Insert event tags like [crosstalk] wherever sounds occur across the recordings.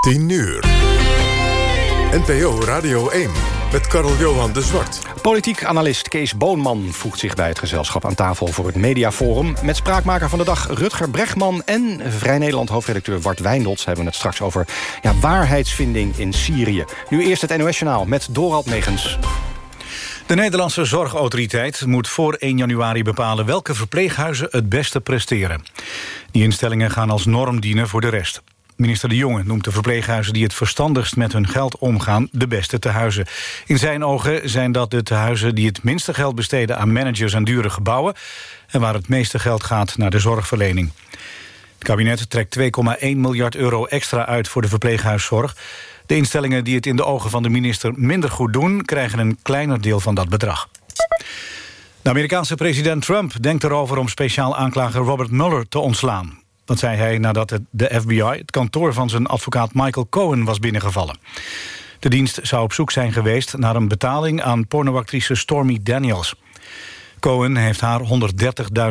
10 uur. NPO Radio 1 met Karl-Johan de Zwart. Politiek analist Kees Boonman voegt zich bij het gezelschap aan tafel... voor het Mediaforum. Met spraakmaker van de dag Rutger Bregman... en Vrij Nederland hoofdredacteur Bart Wijndots... hebben we het straks over ja, waarheidsvinding in Syrië. Nu eerst het NOS-journaal met Dorald Megens. De Nederlandse Zorgautoriteit moet voor 1 januari bepalen... welke verpleeghuizen het beste presteren. Die instellingen gaan als norm dienen voor de rest. Minister De Jonge noemt de verpleeghuizen die het verstandigst met hun geld omgaan de beste tehuizen. In zijn ogen zijn dat de tehuizen die het minste geld besteden aan managers en dure gebouwen en waar het meeste geld gaat naar de zorgverlening. Het kabinet trekt 2,1 miljard euro extra uit voor de verpleeghuiszorg. De instellingen die het in de ogen van de minister minder goed doen... krijgen een kleiner deel van dat bedrag. De Amerikaanse president Trump denkt erover om speciaal aanklager Robert Mueller te ontslaan. Dat zei hij nadat het, de FBI het kantoor van zijn advocaat Michael Cohen was binnengevallen. De dienst zou op zoek zijn geweest naar een betaling aan pornoactrice Stormy Daniels. Cohen heeft haar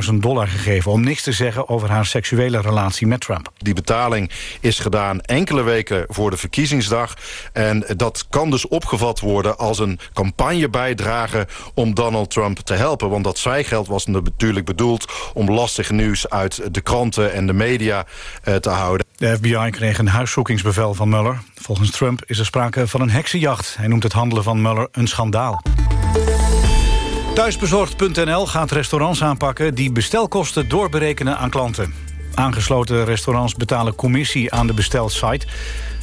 130.000 dollar gegeven... om niks te zeggen over haar seksuele relatie met Trump. Die betaling is gedaan enkele weken voor de verkiezingsdag. En dat kan dus opgevat worden als een campagnebijdrage... om Donald Trump te helpen. Want dat zwijgeld was natuurlijk bedoeld... om lastig nieuws uit de kranten en de media eh, te houden. De FBI kreeg een huiszoekingsbevel van Mueller. Volgens Trump is er sprake van een heksenjacht. Hij noemt het handelen van Mueller een schandaal. Thuisbezorgd.nl gaat restaurants aanpakken... die bestelkosten doorberekenen aan klanten. Aangesloten restaurants betalen commissie aan de bestelsite.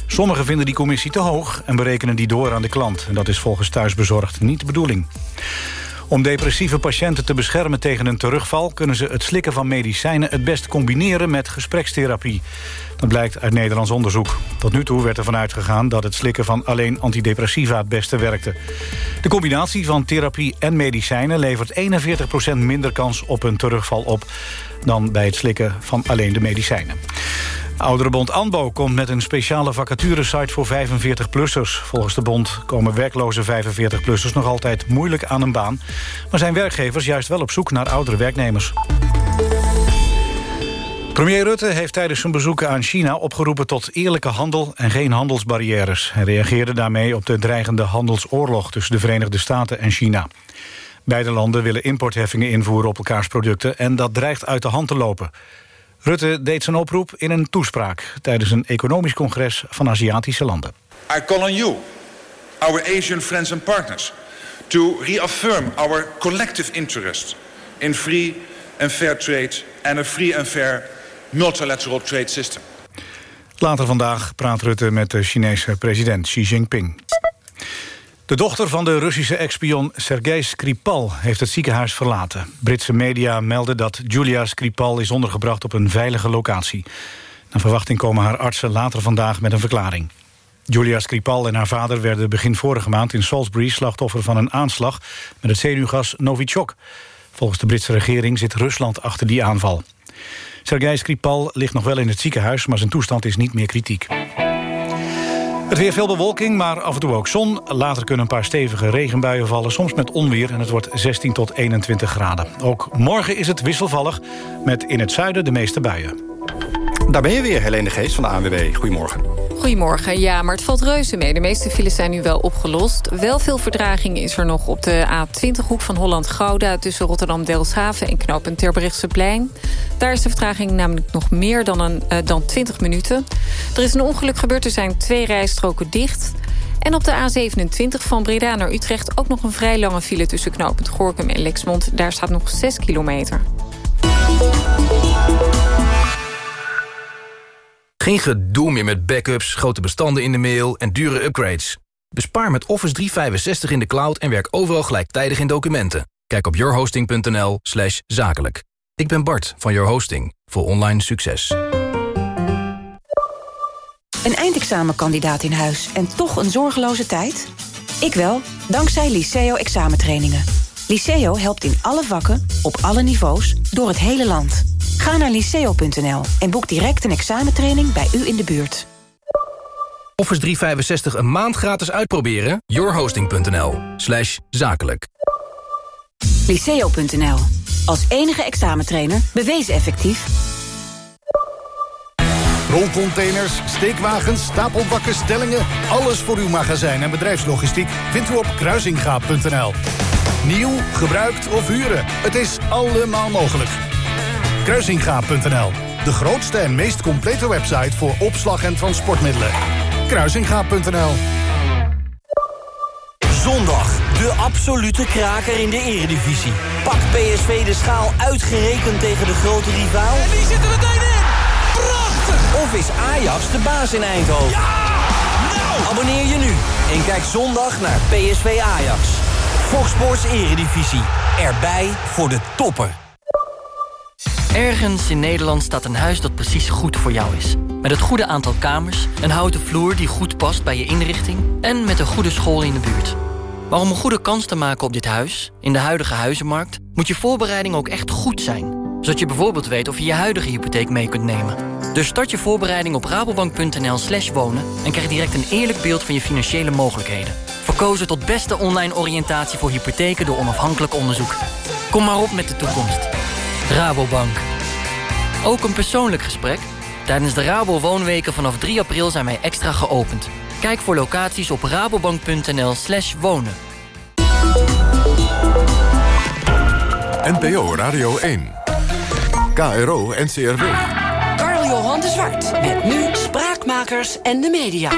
Sommigen vinden die commissie te hoog en berekenen die door aan de klant. En dat is volgens Thuisbezorgd niet de bedoeling. Om depressieve patiënten te beschermen tegen een terugval... kunnen ze het slikken van medicijnen het best combineren met gesprekstherapie. Dat blijkt uit Nederlands onderzoek. Tot nu toe werd ervan uitgegaan dat het slikken van alleen antidepressiva het beste werkte. De combinatie van therapie en medicijnen levert 41% minder kans op een terugval op... dan bij het slikken van alleen de medicijnen. Ouderenbond ANBO komt met een speciale vacaturesite voor 45-plussers. Volgens de bond komen werkloze 45-plussers nog altijd moeilijk aan een baan. Maar zijn werkgevers juist wel op zoek naar oudere werknemers. Premier Rutte heeft tijdens zijn bezoek aan China opgeroepen tot eerlijke handel en geen handelsbarrières. Hij reageerde daarmee op de dreigende handelsoorlog tussen de Verenigde Staten en China. Beide landen willen importheffingen invoeren op elkaars producten en dat dreigt uit de hand te lopen. Rutte deed zijn oproep in een toespraak tijdens een economisch congres van Aziatische landen. I call on you, our Asian friends and partners, to reaffirm our collective interest in free and fair trade and a free and fair multilateral trade system. Later vandaag praat Rutte met de Chinese president Xi Jinping. De dochter van de Russische ex-spion Sergei Skripal heeft het ziekenhuis verlaten. Britse media melden dat Julia Skripal is ondergebracht op een veilige locatie. Naar verwachting komen haar artsen later vandaag met een verklaring. Julia Skripal en haar vader werden begin vorige maand in Salisbury... slachtoffer van een aanslag met het zenuwgas Novichok. Volgens de Britse regering zit Rusland achter die aanval. Sergei Skripal ligt nog wel in het ziekenhuis... maar zijn toestand is niet meer kritiek. Het weer veel bewolking, maar af en toe ook zon. Later kunnen een paar stevige regenbuien vallen, soms met onweer... en het wordt 16 tot 21 graden. Ook morgen is het wisselvallig, met in het zuiden de meeste buien. Daar ben je weer, Helene Geest van de ANWB. Goedemorgen. Goedemorgen, ja, maar het valt reuze mee. De meeste files zijn nu wel opgelost. Wel veel verdraging is er nog op de A20-hoek van Holland-Gouda... tussen Rotterdam-Delfshaven en knooppunt Terbrechtseplein. Daar is de vertraging namelijk nog meer dan, een, uh, dan 20 minuten. Er is een ongeluk gebeurd, er zijn twee rijstroken dicht... En op de A27 van Breda naar Utrecht ook nog een vrij lange file... tussen knooppunt Gorkum en Lexmond. Daar staat nog 6 kilometer. Geen gedoe meer met backups, grote bestanden in de mail en dure upgrades. Bespaar met Office 365 in de cloud en werk overal gelijktijdig in documenten. Kijk op yourhosting.nl slash zakelijk. Ik ben Bart van Your Hosting voor online succes. Een eindexamenkandidaat in huis en toch een zorgeloze tijd? Ik wel, dankzij Liceo examentrainingen. Liceo helpt in alle vakken, op alle niveaus, door het hele land. Ga naar liceo.nl en boek direct een examentraining bij u in de buurt. Office 365 een maand gratis uitproberen? yourhosting.nl slash zakelijk. Liceo.nl. Als enige examentrainer bewezen effectief. Rolcontainers, steekwagens, stapelbakken, stellingen... alles voor uw magazijn en bedrijfslogistiek vindt u op kruisingaap.nl. Nieuw, gebruikt of huren, het is allemaal mogelijk. Kruisingaap.nl, de grootste en meest complete website voor opslag en transportmiddelen. Kruisingaap.nl Zondag, de absolute kraker in de eredivisie. Pak PSV de schaal uitgerekend tegen de grote rivaal? En die zitten meteen in! Prachtig! Of is Ajax de baas in Eindhoven? Ja! Nou! Abonneer je nu en kijk zondag naar PSV Ajax. Fox Sports Eredivisie. Erbij voor de toppen. Ergens in Nederland staat een huis dat precies goed voor jou is. Met het goede aantal kamers, een houten vloer die goed past bij je inrichting... en met een goede school in de buurt. Maar om een goede kans te maken op dit huis, in de huidige huizenmarkt... moet je voorbereiding ook echt goed zijn. Zodat je bijvoorbeeld weet of je je huidige hypotheek mee kunt nemen. Dus start je voorbereiding op rabobank.nl slash wonen... en krijg direct een eerlijk beeld van je financiële mogelijkheden. Verkozen tot beste online oriëntatie voor hypotheken door onafhankelijk onderzoek. Kom maar op met de toekomst. Rabobank. Ook een persoonlijk gesprek? Tijdens de Rabo Woonweken vanaf 3 april zijn wij extra geopend. Kijk voor locaties op rabobank.nl slash wonen. NPO Radio 1. KRO NCRW. Carl-Johan de Zwart. Met nu En de media.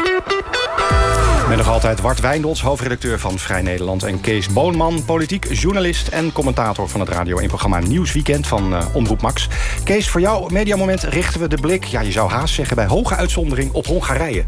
Met nog altijd Wart Wijndels, hoofdredacteur van Vrij Nederland... en Kees Boonman, politiek journalist en commentator van het Radio 1-programma Nieuwsweekend van uh, Omroep Max. Kees, voor jouw mediamoment richten we de blik, ja, je zou haast zeggen... bij hoge uitzondering op Hongarije.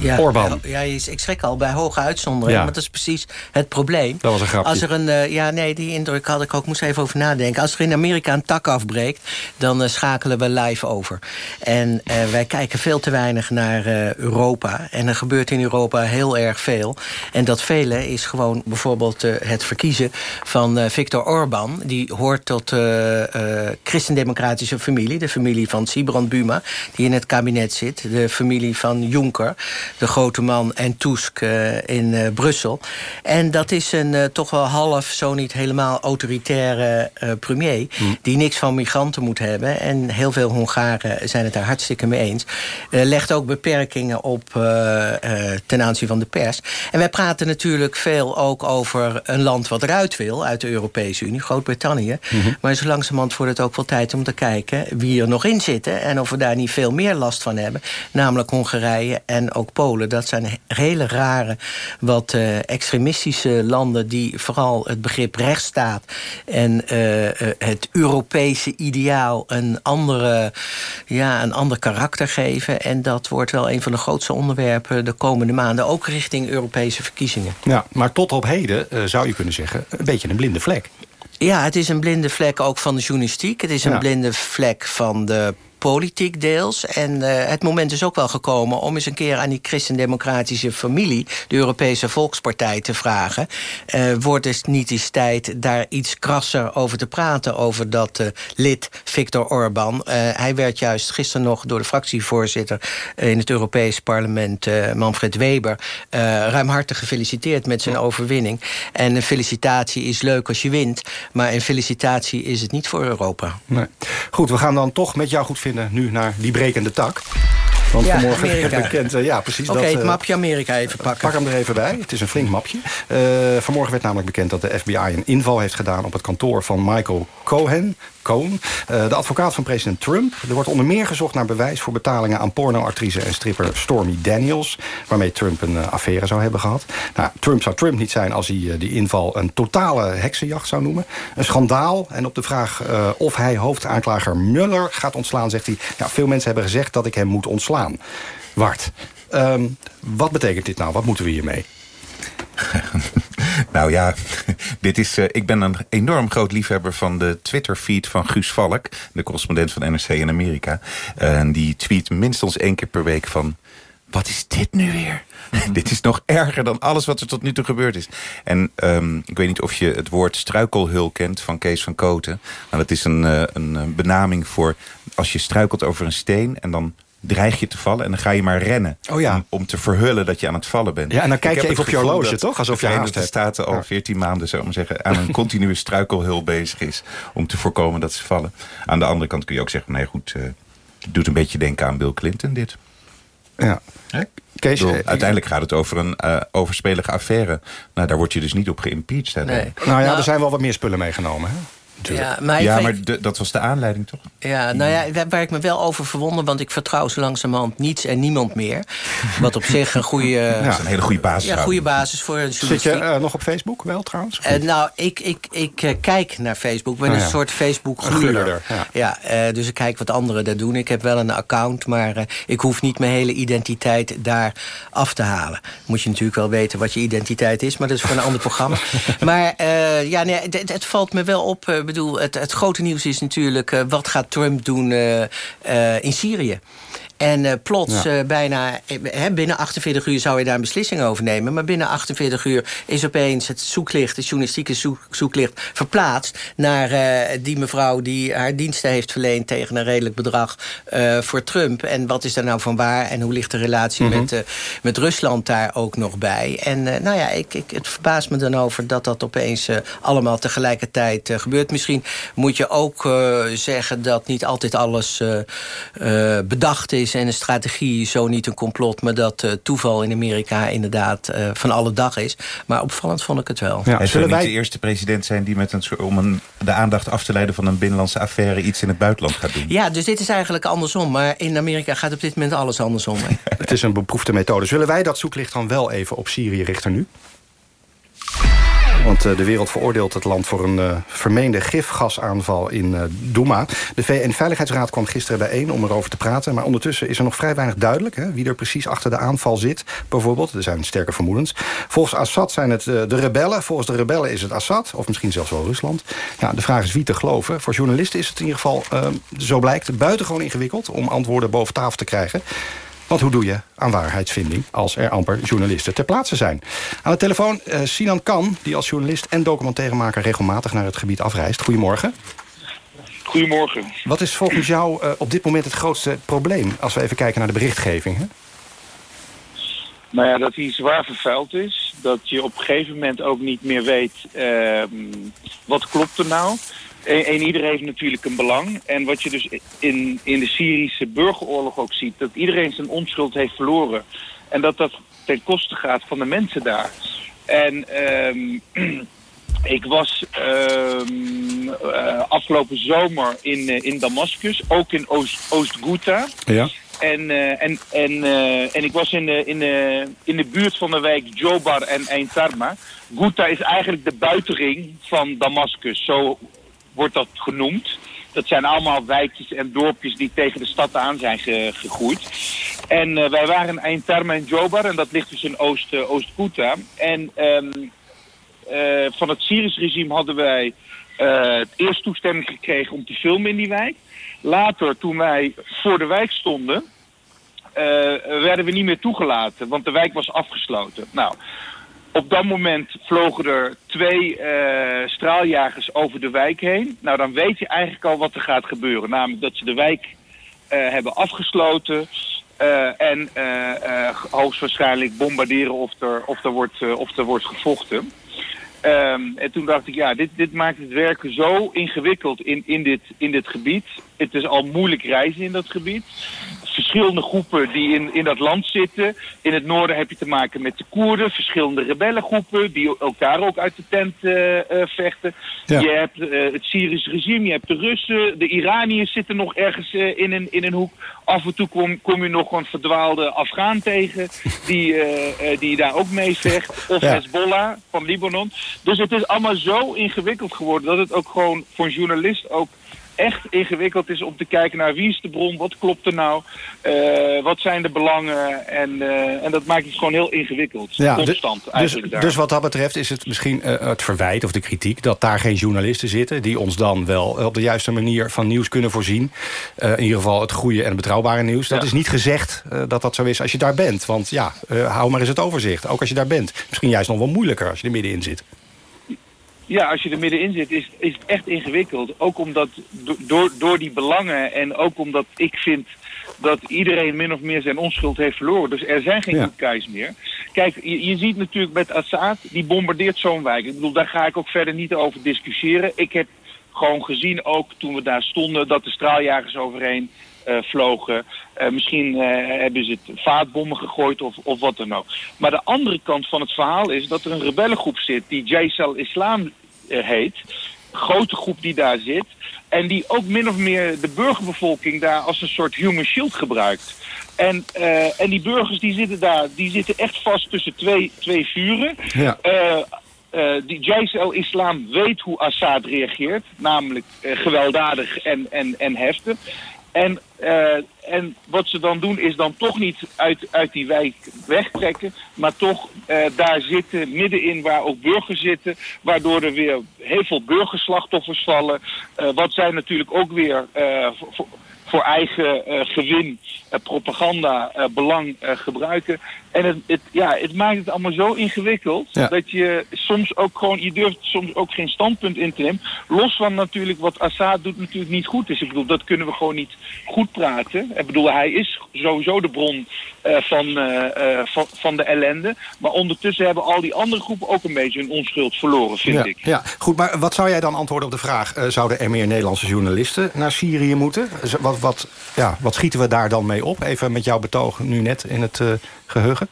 Ja, Orbán. Ja, ik schrik al bij hoge uitzondering. Ja. Maar dat is precies het probleem. Dat was een grapje. Als er een, uh, ja, nee, die indruk had ik ook. Moest even over nadenken. Als er in Amerika een tak afbreekt, dan uh, schakelen we live over. En uh, wij kijken veel te weinig naar Europa. En er gebeurt in Europa heel erg veel. En dat vele is gewoon bijvoorbeeld het verkiezen van Viktor Orbán. Die hoort tot de christendemocratische familie. De familie van Sibrand Buma, die in het kabinet zit. De familie van Juncker de grote man en Tusk uh, in uh, Brussel. En dat is een uh, toch wel half, zo niet helemaal autoritaire premier... Mm. die niks van migranten moet hebben. En heel veel Hongaren zijn het daar hartstikke mee eens. legt ook beperkingen op ten aanzien van de pers. En wij praten natuurlijk veel ook over een land wat eruit wil... uit de Europese Unie, Groot-Brittannië. Mm -hmm. Maar zo langzamerhand wordt het ook wel tijd om te kijken... wie er nog in zitten en of we daar niet veel meer last van hebben. Namelijk Hongarije en ook Polen. Dat zijn hele rare, wat uh, extremistische landen... die vooral het begrip rechtsstaat en uh, uh, het Europese ideaal... Een, andere, ja, een ander karakter geven. En dat wordt wel een van de grootste onderwerpen de komende maanden. Ook richting Europese verkiezingen. Ja, maar tot op heden zou je kunnen zeggen... een beetje een blinde vlek. Ja, het is een blinde vlek ook van de journalistiek. Het is een ja. blinde vlek van de politiek deels. En uh, het moment is ook wel gekomen om eens een keer aan die christendemocratische familie... de Europese Volkspartij te vragen. Uh, wordt het niet eens tijd daar iets krasser over te praten... over dat uh, lid Viktor Orbán. hij werd juist gisteren nog door de fractievoorzitter... in het Europees parlement, Manfred Weber... ruimhartig gefeliciteerd met zijn overwinning. En een felicitatie is leuk als je wint... maar een felicitatie is het niet voor Europa. Nee. Goed, we gaan dan toch met jou goed nu naar die brekende tak. Want ja, vanmorgen Amerika. werd bekend... Uh, ja, precies. Oké, het uh, mapje Amerika even pakken. Pak hem er even bij. Het is een flink mapje. Uh, vanmorgen werd namelijk bekend dat de FBI een inval heeft gedaan... op het kantoor van Michael Cohen. Cohen, de advocaat van president Trump. Er wordt onder meer gezocht naar bewijs voor betalingen... aan pornoactrice en stripper Stormy Daniels... waarmee Trump een affaire zou hebben gehad. Nou, Trump zou Trump niet zijn als hij die inval... een totale heksenjacht zou noemen. Een schandaal. En op de vraag of hij hoofdaanklager Mueller gaat ontslaan... zegt hij, veel mensen hebben gezegd dat ik hem moet ontslaan. Wart, um, wat betekent dit nou? Wat moeten we hiermee? [laughs] nou ja, dit is, uh, ik ben een enorm groot liefhebber van de Twitter-feed van Guus Valk... de correspondent van NRC in Amerika. En die tweet minstens één keer per week van... wat is dit nu weer? [laughs] dit is nog erger dan alles wat er tot nu toe gebeurd is. En um, ik weet niet of je het woord struikelhul kent van Kees van Koten. Maar dat is een, uh, een benaming voor als je struikelt over een steen... en dan dreig je te vallen en dan ga je maar rennen. Oh ja. om, om te verhullen dat je aan het vallen bent. Ja, en dan kijk Ik je even op je horloge, toch? Alsof de je haast Verenigde hebt. Staten al 14 maanden, zou ik maar zeggen... aan een [laughs] continue struikelhul bezig is om te voorkomen dat ze vallen. Aan de andere kant kun je ook zeggen... nee goed, eh, het doet een beetje denken aan Bill Clinton dit. Ja. Kees, bedoel, eh, uiteindelijk gaat het over een eh, overspelige affaire. Nou, daar word je dus niet op geïmpeached. uiteindelijk. Nou ja, Nou- er zijn wel wat meer spullen meegenomen. Hè? Natuurlijk. Ja, maar, ja, ik- maar de- dat was de aanleiding, toch? Ja, nou ja, waar- ik me wel over verwonder... want ik vertrouw zo langzamerhand niets en niemand meer. [laughs] Wat op zich een goede... Dat is een hele goede basis. Ja, goede basis voor een Zit je eh, nog op Facebook wel trouwens? Eh, nou, ik, ik, ik eh, kijk naar Facebook. Ik ben Oh een ja. soort Een Facebook-gluurder. gluurder, ja. eh, dus ik kijk wat anderen daar doen. Ik heb wel een account, maar ik hoef niet mijn hele identiteit daar af te halen. Moet je natuurlijk wel weten wat je identiteit is, maar dat is voor een ander programma. [laughs] Maar eh, ja, nee, het, het valt me wel op. Bedoel, het, het grote nieuws is natuurlijk... eh, wat gaat Trump doen eh, eh, in Syrië? En eh, plots, Ja. eh, bijna eh, binnen 48 uur zou je daar een beslissing over nemen. Maar binnen 48 uur is opeens het zoeklicht, het journalistieke zoek- zoeklicht, verplaatst naar die mevrouw die haar diensten heeft verleend tegen een redelijk bedrag voor Trump. En wat is daar nou van waar? En hoe ligt de relatie Mhm. met, met Rusland daar ook nog bij? En nou ja, ik, ik, het verbaast me dan over dat dat opeens allemaal tegelijkertijd gebeurt. Misschien moet je ook zeggen dat niet altijd alles bedacht is en een strategie zo niet een complot, maar dat eh, toeval in Amerika inderdaad eh, van alle dag is. Maar opvallend vond ik het wel. Hij zou zullen niet wij- de eerste president zijn die met een, om een, de aandacht af te leiden van een binnenlandse affaire iets in het buitenland gaat doen. Ja, dus dit is eigenlijk andersom. Maar in Amerika gaat op dit moment alles andersom. [laughs] Het is een beproefde methode. Zullen wij dat zoeklicht dan wel even op Syrië richten nu? Want eh, de wereld veroordeelt het land voor een eh, vermeende gifgasaanval in eh Douma. De VN-veiligheidsraad kwam gisteren bijeen om erover te praten. Maar ondertussen is er nog vrij weinig duidelijk... Hè, wie er precies achter de aanval zit, bijvoorbeeld. Er zijn sterke vermoedens. Volgens Assad zijn het de rebellen. Volgens de rebellen is het Assad, of misschien zelfs wel Rusland. Ja, de vraag is wie te geloven. Voor journalisten is het in ieder geval, zo blijkt... buitengewoon ingewikkeld om antwoorden boven tafel te krijgen. Want hoe doe je aan waarheidsvinding als er amper journalisten ter plaatse zijn? Aan de telefoon eh, Sinan Kan, die als journalist en documentairemaker regelmatig naar het gebied afreist. Goedemorgen. Goedemorgen. Wat is volgens jou eh, op dit moment het grootste probleem... als we even kijken naar de berichtgeving? Hè? Nou ja, dat hij zwaar vervuild is. Dat je op een gegeven moment ook niet meer weet ehm, wat klopt er nou. En, en iedereen heeft natuurlijk een belang. En wat je dus in, in de Syrische burgeroorlog ook ziet... dat iedereen zijn onschuld heeft verloren. En dat dat ten koste gaat van de mensen daar. En ehm, [clears throat] ik was ehm, eh, afgelopen zomer in, eh, in Damascus, ook in Oost- Oost-Ghouta. Ja. En, eh, en, en, en ik was in de, in, de, in de buurt van de wijk Jobar en Ein Tarma. Ghouta is eigenlijk de buitenring van Damascus. Zo wordt dat genoemd. Dat zijn allemaal wijkjes en dorpjes die tegen de stad aan zijn ge- gegroeid. En eh, wij waren in Tarma en Jobar en dat ligt dus in Oost, Oost-Ghouta. En ehm, eh, van het Syrisch regime hadden wij eerst toestemming gekregen om te filmen in die wijk. Later, toen wij voor de wijk stonden, werden we niet meer toegelaten, want de wijk was afgesloten. Nou, op dat moment vlogen er twee eh, straaljagers over de wijk heen. Nou, dan weet je eigenlijk al wat er gaat gebeuren. Namelijk dat ze de wijk eh, hebben afgesloten. eh, en hoogstwaarschijnlijk bombarderen of er, of er, wordt, of er wordt gevochten. Ehm, en toen dacht ik, ja, dit, dit maakt het werken zo ingewikkeld in, in, dit, in dit gebied. Het is al moeilijk reizen in dat gebied. Verschillende groepen die in, in dat land zitten. In het noorden heb je te maken met de Koerden. Verschillende rebellengroepen die elkaar ook uit de tent eh, eh, vechten. Ja. Je hebt eh, het Syrische regime, je hebt de Russen. De Iraniërs zitten nog ergens in, een, in een hoek. Af en toe kom, kom je nog een verdwaalde Afghaan tegen die, die daar ook mee vecht. [laughs] Of Ja. Hezbollah van Libanon. Dus het is allemaal zo ingewikkeld geworden dat het ook gewoon voor een journalist ook echt ingewikkeld is om te kijken naar wie is de bron, wat klopt er nou, eh, wat zijn de belangen en, eh, en dat maakt het gewoon heel ingewikkeld. Ja, Constant dus, eigenlijk daar. dus wat dat betreft is het misschien eh, het verwijt of de kritiek... dat daar geen journalisten zitten die ons dan wel op de juiste manier van nieuws kunnen voorzien. In ieder geval het goede en het betrouwbare nieuws. Dat Ja. is niet gezegd dat dat zo is als je daar bent. Want ja, hou maar eens het overzicht. Ook als je daar bent. Misschien juist nog wel moeilijker als je er middenin zit. Ja, als je er middenin zit, is, is het echt ingewikkeld. Ook omdat do- door, door die belangen en ook omdat ik vind dat iedereen min of meer zijn onschuld heeft verloren. Dus er zijn geen Ja. guys meer. Kijk, je, je ziet natuurlijk met Assad, die bombardeert zo'n wijk. Ik bedoel, daar ga ik ook verder niet over discussiëren. Ik heb gewoon gezien, ook toen we daar stonden, dat de straaljagers overheen vlogen. Eh, misschien eh, hebben ze het vaatbommen gegooid of, of wat dan ook. Maar de andere kant van het verhaal is dat er een rebellengroep zit die Jais al-Islam eh, heet. Grote groep die daar zit. En die ook min of meer de burgerbevolking daar als een soort human shield gebruikt. En, eh, en die burgers die zitten daar, die zitten echt vast tussen twee, twee vuren. Ja. Eh, eh, die Jais al-Islam weet hoe Assad reageert, namelijk eh, gewelddadig en, en, en heftig. En, eh, en wat ze dan doen is dan toch niet uit, uit die wijk wegtrekken, maar toch eh, daar zitten, middenin waar ook burgers zitten, waardoor er weer heel veel burgerslachtoffers vallen. Eh, wat zij natuurlijk ook weer voor, eigen eh, gewin, eh, propaganda, eh, belang gebruiken. En het, het, ja, het maakt het allemaal zo ingewikkeld Ja. dat je soms ook gewoon, je durft soms ook geen standpunt in te nemen. Los van natuurlijk wat Assad doet natuurlijk niet goed is. Ik bedoel, dat kunnen we gewoon niet goed praten. Ik bedoel, hij is sowieso de bron van, van, van de ellende. Maar ondertussen hebben al die andere groepen ook een beetje hun onschuld verloren, vind ja, ik. ja, goed, maar wat zou jij dan antwoorden op de vraag... zouden er meer Nederlandse journalisten naar Syrië moeten? Z- Wat, wat, ja, wat schieten we daar dan mee op? Even met jouw betoog nu net in het eh, geheugen.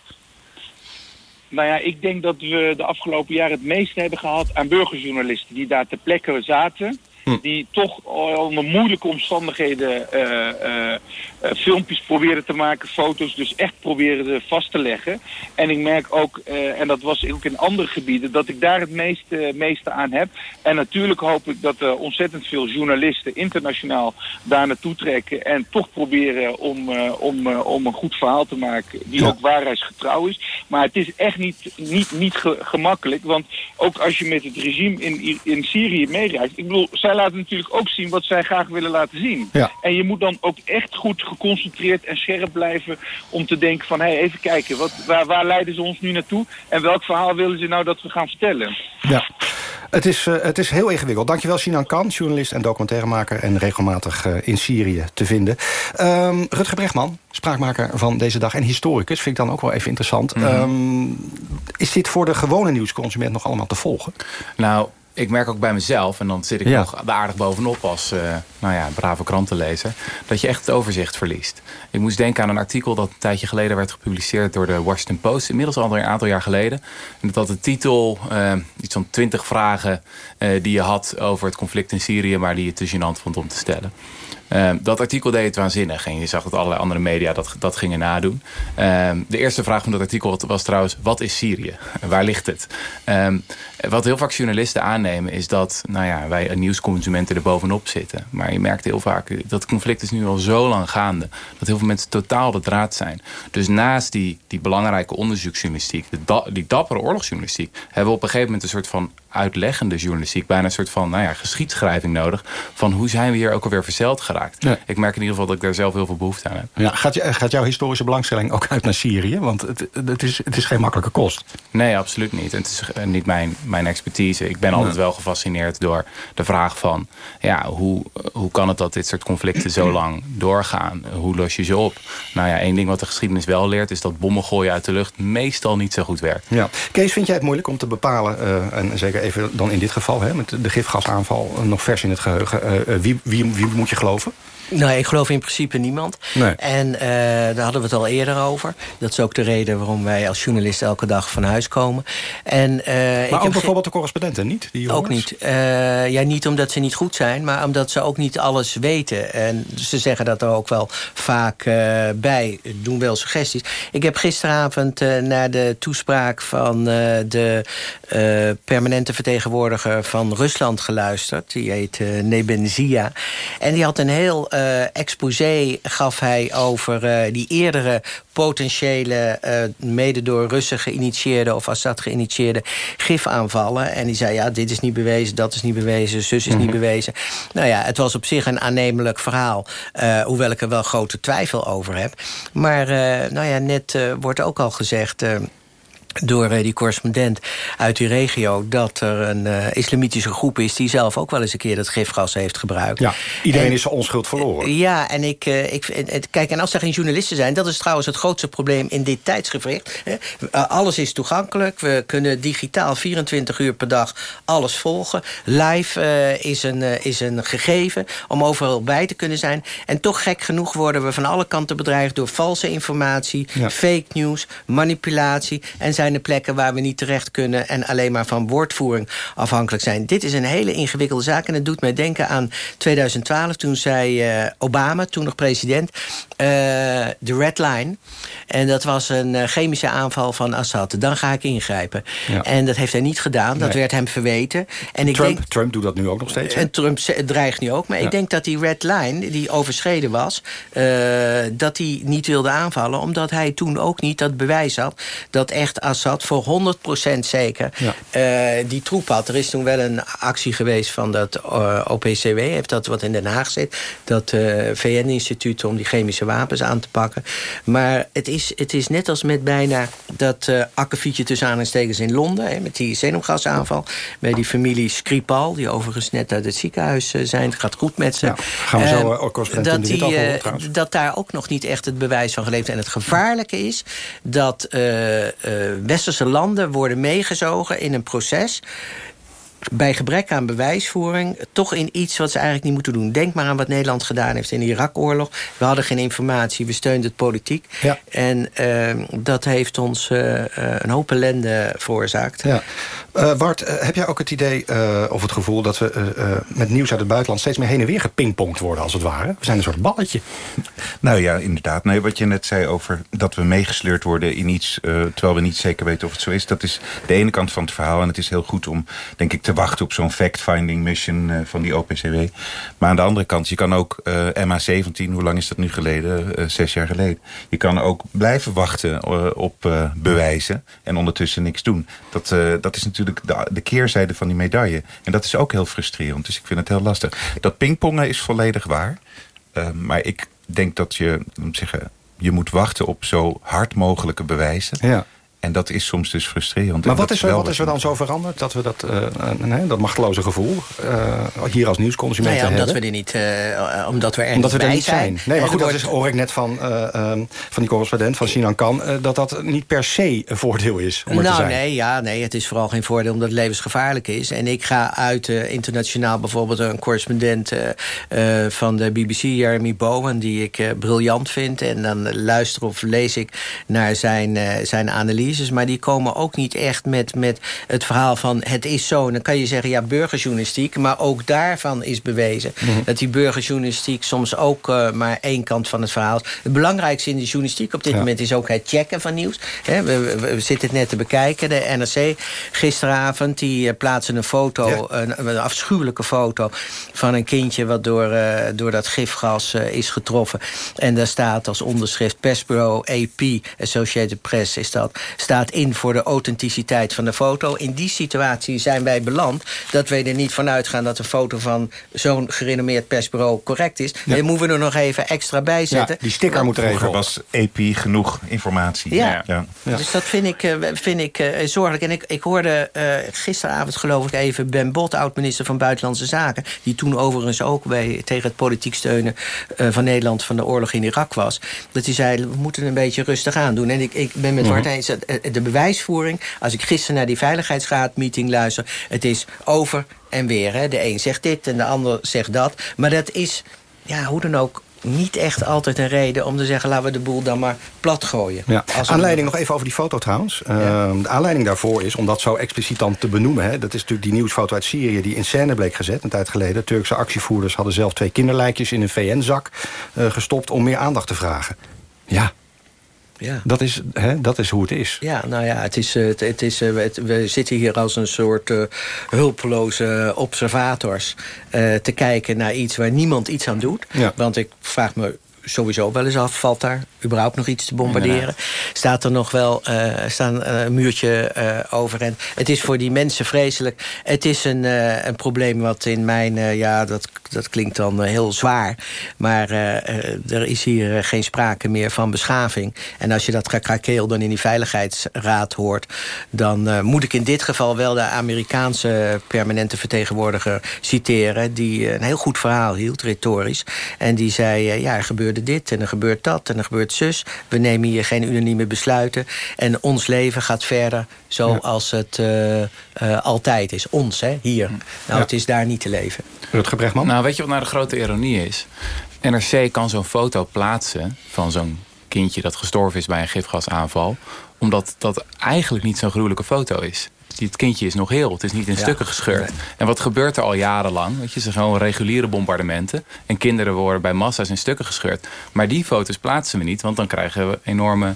Nou ja, ik denk dat we de afgelopen jaren het meeste hebben gehad aan burgerjournalisten die daar ter plekke zaten. Die toch onder moeilijke omstandigheden eh, eh, eh, filmpjes proberen te maken, foto's, dus echt proberen vast te leggen. En ik merk ook, en dat was ook in andere gebieden, dat ik daar het meeste, meeste aan heb. En natuurlijk hoop ik dat er ontzettend veel journalisten internationaal daar naartoe trekken en toch proberen om, om, om een goed verhaal te maken die Ja. ook waarheidsgetrouw is. Maar het is echt niet, niet, niet ge- gemakkelijk. Want ook als je met het regime in, in Syrië meereist. Ik bedoel, zij laten natuurlijk ook zien wat zij graag willen laten zien. Ja. En je moet dan ook echt goed geconcentreerd en scherp blijven om te denken van... hé, hey, even kijken, wat, waar, waar leiden ze ons nu naartoe? En welk verhaal willen ze nou dat we gaan vertellen? Ja. Het is, eh, het is heel ingewikkeld. Dankjewel Sinan Kan, journalist en documentairemaker... en regelmatig eh, in Syrië te vinden. Ehm, Rutger Brechtman, spraakmaker van deze dag en historicus... vind ik dan ook wel even interessant. Mhm. Ehm, is dit voor de gewone nieuwsconsument nog allemaal te volgen? Nou, ik merk ook bij mezelf, en dan zit ik Ja. nog aardig bovenop als eh, nou ja, brave krantenlezer, dat je echt het overzicht verliest. Ik moest denken aan een artikel dat een tijdje geleden werd gepubliceerd door de Washington Post, inmiddels al een aantal jaar geleden. En dat had de titel, eh, iets van twintig vragen eh, die je had over het conflict in Syrië, maar die je te gênant vond om te stellen. Dat artikel deed het waanzinnig. En je zag dat allerlei andere media dat, dat gingen nadoen. De eerste vraag van dat artikel was trouwens... wat is Syrië? Waar ligt het? Eh, wat heel vaak journalisten aannemen is dat... nou ja, wij nieuwsconsumenten er bovenop zitten. Maar je merkt heel vaak... dat conflict is nu al zo lang gaande... dat heel veel mensen totaal de draad zijn. Dus naast die, die belangrijke onderzoeksjournalistiek... De da- die dappere oorlogsjournalistiek... hebben we op een gegeven moment een soort van uitleggende journalistiek... bijna een soort van nou ja, geschiedschrijving nodig... van hoe zijn we hier ook alweer verzeld geraakt. Ja. Ik merk in ieder geval dat ik daar zelf heel veel behoefte aan heb. Ja, gaat, gaat jouw historische belangstelling ook uit naar Syrië? Want het, het, is, het is geen makkelijke kost. Nee, absoluut niet. En het is eh, niet mijn, mijn expertise. Ik ben altijd wel gefascineerd door de vraag van... Ja, hoe, hoe kan het dat dit soort conflicten zo lang doorgaan? Hoe los je ze op? Nou ja, één ding wat de geschiedenis wel leert... is dat bommen gooien uit de lucht meestal niet zo goed werkt. Ja. Kees, vind jij het moeilijk om te bepalen... eh, en zeker even dan in dit geval, hè, met de gifgasaanval... eh, nog vers in het geheugen, eh, eh, wie, wie, wie moet je geloven? Nou, ik geloof in principe niemand. Nee. En eh, daar hadden we het al eerder over. Dat is ook de reden waarom wij als journalist elke dag van huis komen. En, eh, ik Maar ook heb bijvoorbeeld de correspondenten, niet? Die Ook niet. Eh, ja, niet omdat ze niet goed zijn, maar omdat ze ook niet alles weten. En ze zeggen dat er ook wel vaak bij, doen wel suggesties. Ik heb gisteravond naar de toespraak van de permanente vertegenwoordiger van Rusland geluisterd. Die heet Nebenzia. En die had een heel exposé, gaf hij over eh, die eerdere potentiële, eh, mede door Russen geïnitieerde of Assad geïnitieerde gifaanvallen. En die zei, ja, dit is niet bewezen, dat is niet bewezen, zus is niet bewezen. Nou ja, het was op zich een aannemelijk verhaal. eh, hoewel ik er wel grote twijfel over heb. Maar, eh, nou ja, net eh, wordt ook al gezegd... eh, door die correspondent uit die regio... dat er een islamitische groep is die zelf ook wel eens een keer dat gifgas heeft gebruikt. Ja, iedereen is zijn onschuld verloren. Ja, en ik, ik kijk, en als er geen journalisten zijn... dat is trouwens het grootste probleem in dit tijdsgevricht. alles is toegankelijk. We kunnen digitaal 24 uur per dag alles volgen. Live is, een, is een gegeven om overal bij te kunnen zijn. En toch gek genoeg worden we van alle kanten bedreigd... door valse informatie, fake news, manipulatie... en zijn er plekken waar we niet terecht kunnen... en alleen maar van woordvoering afhankelijk zijn. Dit is een hele ingewikkelde zaak en het doet mij denken aan 2012... toen zei uh, Obama, toen nog president, uh, de Red Line... En dat was een uh, chemische aanval van Assad. Dan ga ik ingrijpen. Ja. En dat heeft hij niet gedaan. Dat nee. werd hem verweten. En ik Trump, denk, Trump doet dat nu ook nog steeds. En Trump dreigt nu ook. Maar ja. ik denk dat die red line, die overschreden was... Uh, dat hij niet wilde aanvallen. Omdat hij toen ook niet dat bewijs had... dat echt Assad voor 100% zeker ja. uh, die troep had. Er is toen wel een actie geweest van dat OPCW. Heeft dat wat in Den Haag zit. Dat VN-instituut om die chemische wapens aan te pakken. Maar het is, het is net als met bijna dat uh, akkefietje tussen aanhalingstekens in Londen... Hè, met die zenuwgasaanval. Bij die familie Skripal, die overigens net uit het ziekenhuis zijn. Het gaat goed met ze. Ja, gaan we zo uh, ook dat, die, dat daar ook nog niet echt het bewijs van geleefd. En het gevaarlijke is dat westerse landen worden meegezogen in een proces bij gebrek aan bewijsvoering toch in iets wat ze eigenlijk niet moeten doen. Denk maar aan wat Nederland gedaan heeft in de Irak-oorlog. We hadden geen informatie, we steunden het politiek. Ja. En uh, dat heeft ons uh, een hoop ellende veroorzaakt. Ja. Uh, Bart, heb jij ook het idee of het gevoel... dat we met nieuws uit het buitenland steeds meer heen en weer gepingpongd worden, als het ware? We zijn een soort balletje. Nou ja, inderdaad. Nee, wat je net zei over dat we meegesleurd worden in iets... terwijl we niet zeker weten of het zo is. Dat is de ene kant van het verhaal. En het is heel goed om, denk ik, te wachten op zo'n fact-finding mission uh, van die OPCW. Maar aan de andere kant, je kan ook uh, MH17, hoe lang is dat nu geleden? Uh, zes jaar geleden. Je kan ook blijven wachten op bewijzen en ondertussen niks doen. Dat, dat is natuurlijk de, de, keerzijde van die medaille. En dat is ook heel frustrerend, dus ik vind het heel lastig. Dat pingpongen is volledig waar. maar ik denk dat je, zeggen, je moet wachten op zo hard mogelijke bewijzen. Ja. En dat is soms dus frustrerend. Maar wat is, er, wat is er dan zo veranderd? Dat we dat, uh, nee, dat machteloze gevoel uh, hier als nieuwsconsument nou ja, omdat hebben? We er niet, uh, omdat we er omdat we er niet zijn. zijn. Nee, maar goed, dat is, hoor ik net van, um, van die correspondent, van Sinan Kan... dat dat niet per se een voordeel is om nou, te zijn. Nee, ja, nee, het is vooral geen voordeel omdat het levensgevaarlijk is. En ik ga uit internationaal bijvoorbeeld een correspondent van de BBC, Jeremy Bowen... die ik briljant vind. En dan luister of lees ik naar zijn, zijn analyse maar die komen ook niet echt met, met het verhaal van het is zo. En dan kan je zeggen, ja, burgerjournalistiek. Maar ook daarvan is bewezen mm -hmm. dat die burgerjournalistiek soms ook uh, maar één kant van het verhaal is. Het belangrijkste in de journalistiek op dit ja. moment is ook het checken van nieuws. He, we, zitten het net te bekijken. De NRC gisteravond, die uh, plaatsen een foto, ja. een, een, afschuwelijke foto van een kindje wat door, uh, door dat gifgas is getroffen. En daar staat als onderschrift persbureau AP, Associated Press is dat staat in voor de authenticiteit van de foto. In die situatie zijn wij beland dat wij er niet van uitgaan... dat een foto van zo'n gerenommeerd persbureau correct is. Ja. Dan moeten we er nog even extra bij zetten. Ja, die sticker moet er even was EP genoeg informatie. Ja. ja. dus dat vind ik, uh, vind ik uh, zorgelijk. En ik, ik hoorde uh, gisteravond geloof ik even Ben Bot, oud-minister van Buitenlandse Zaken... die toen overigens ook bij, tegen het politiek steunen van Nederland... van de oorlog in Irak was. Dat hij zei, we moeten een beetje rustig aan doen. En ik, ik ben met mm -hmm. Bart eens de bewijsvoering... als ik gisteren naar die Veiligheidsraad-meeting luister... het is over en weer. Hè. De een zegt dit en de ander zegt dat. Maar dat is, ja, hoe dan ook niet echt altijd een reden om te zeggen... laten we de boel dan maar plat gooien. Ja. Aanleiding nog even over die foto trouwens. Ja. Uh, de aanleiding daarvoor is, om dat zo expliciet dan te benoemen... Hè, dat is natuurlijk die nieuwsfoto uit Syrië die in scène bleek gezet... een tijd geleden. Turkse actievoerders hadden zelf twee kinderlijkjes in een VN-zak uh, gestopt... om meer aandacht te vragen. Ja, ja. Dat, is, hè, dat is hoe het is. Ja, nou ja, het is, het, het is, het, we zitten hier als een soort uh, hulpeloze observators... Uh, te kijken naar iets waar niemand iets aan doet. Ja. Want ik vraag me sowieso wel eens af. Valt daar überhaupt nog iets te bombarderen? Staat er nog wel uh, staan, uh, een muurtje uh, over? En het is voor die mensen vreselijk. Het is een, een probleem wat in mijn... ja, dat, dat klinkt dan heel zwaar. Maar er is hier geen sprake meer van beschaving. En als je dat gekrakeel dan in die Veiligheidsraad hoort... dan moet ik in dit geval wel de Amerikaanse permanente vertegenwoordiger citeren... die een heel goed verhaal hield, retorisch. En die zei, ja, er gebeurde dit en er gebeurt dat en er gebeurt zus. We nemen hier geen unanieme besluiten. En ons leven gaat verder zoals het uh, uh, altijd is. Ons, hè, hier. Nou, ja. het is daar niet te leven. Rutger Brechtman? Nou, weet je wat nou de grote ironie is? NRC kan zo'n foto plaatsen van zo'n kindje dat gestorven is bij een gifgasaanval. Omdat dat eigenlijk niet zo'n gruwelijke foto is het kindje is nog heel. Het is niet in ja. stukken gescheurd. En wat gebeurt er al jarenlang? Weet je, ze gewoon reguliere bombardementen. En kinderen worden bij massa's in stukken gescheurd. Maar die foto's plaatsen we niet. Want dan krijgen we enorme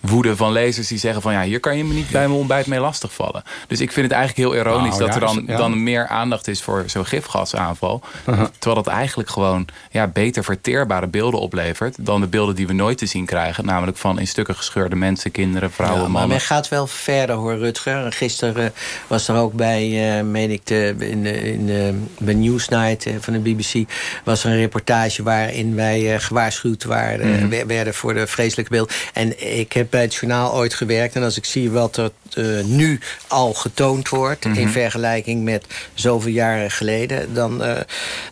woede van lezers die zeggen van... ja, hier kan je me niet bij mijn ontbijt mee lastigvallen. Dus ik vind het eigenlijk heel ironisch Nou, dat er dan, ja. dan meer aandacht is voor zo'n gifgasaanval. Uh-huh. Terwijl dat eigenlijk gewoon ja, beter verteerbare beelden oplevert... dan de beelden die we nooit te zien krijgen. Namelijk van in stukken gescheurde mensen, kinderen, vrouwen, Ja, maar mannen. men gaat wel verder hoor, Rutger. Gisteren eh, was er ook bij, eh meen ik, de, in, de, in de, bij Newsnight eh, van de BBC... was er een reportage waarin wij eh, gewaarschuwd waren, Mhm. wer- werden voor de vreselijke beeld. En ik heb bij het journaal ooit gewerkt. En als ik zie wat er eh, nu al getoond wordt... Mhm. in vergelijking met zoveel jaren geleden... dan eh,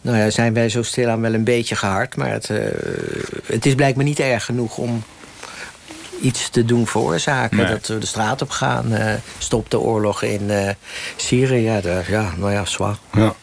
nou ja, zijn wij zo stilaan wel een beetje gehard. Maar het, eh, het is blijkbaar niet erg genoeg om iets te doen veroorzaken. Nee. Dat we de straat op gaan. eh stop de oorlog in eh, Syrië. Ja, de- ja, nou ja, zwaar. Ja.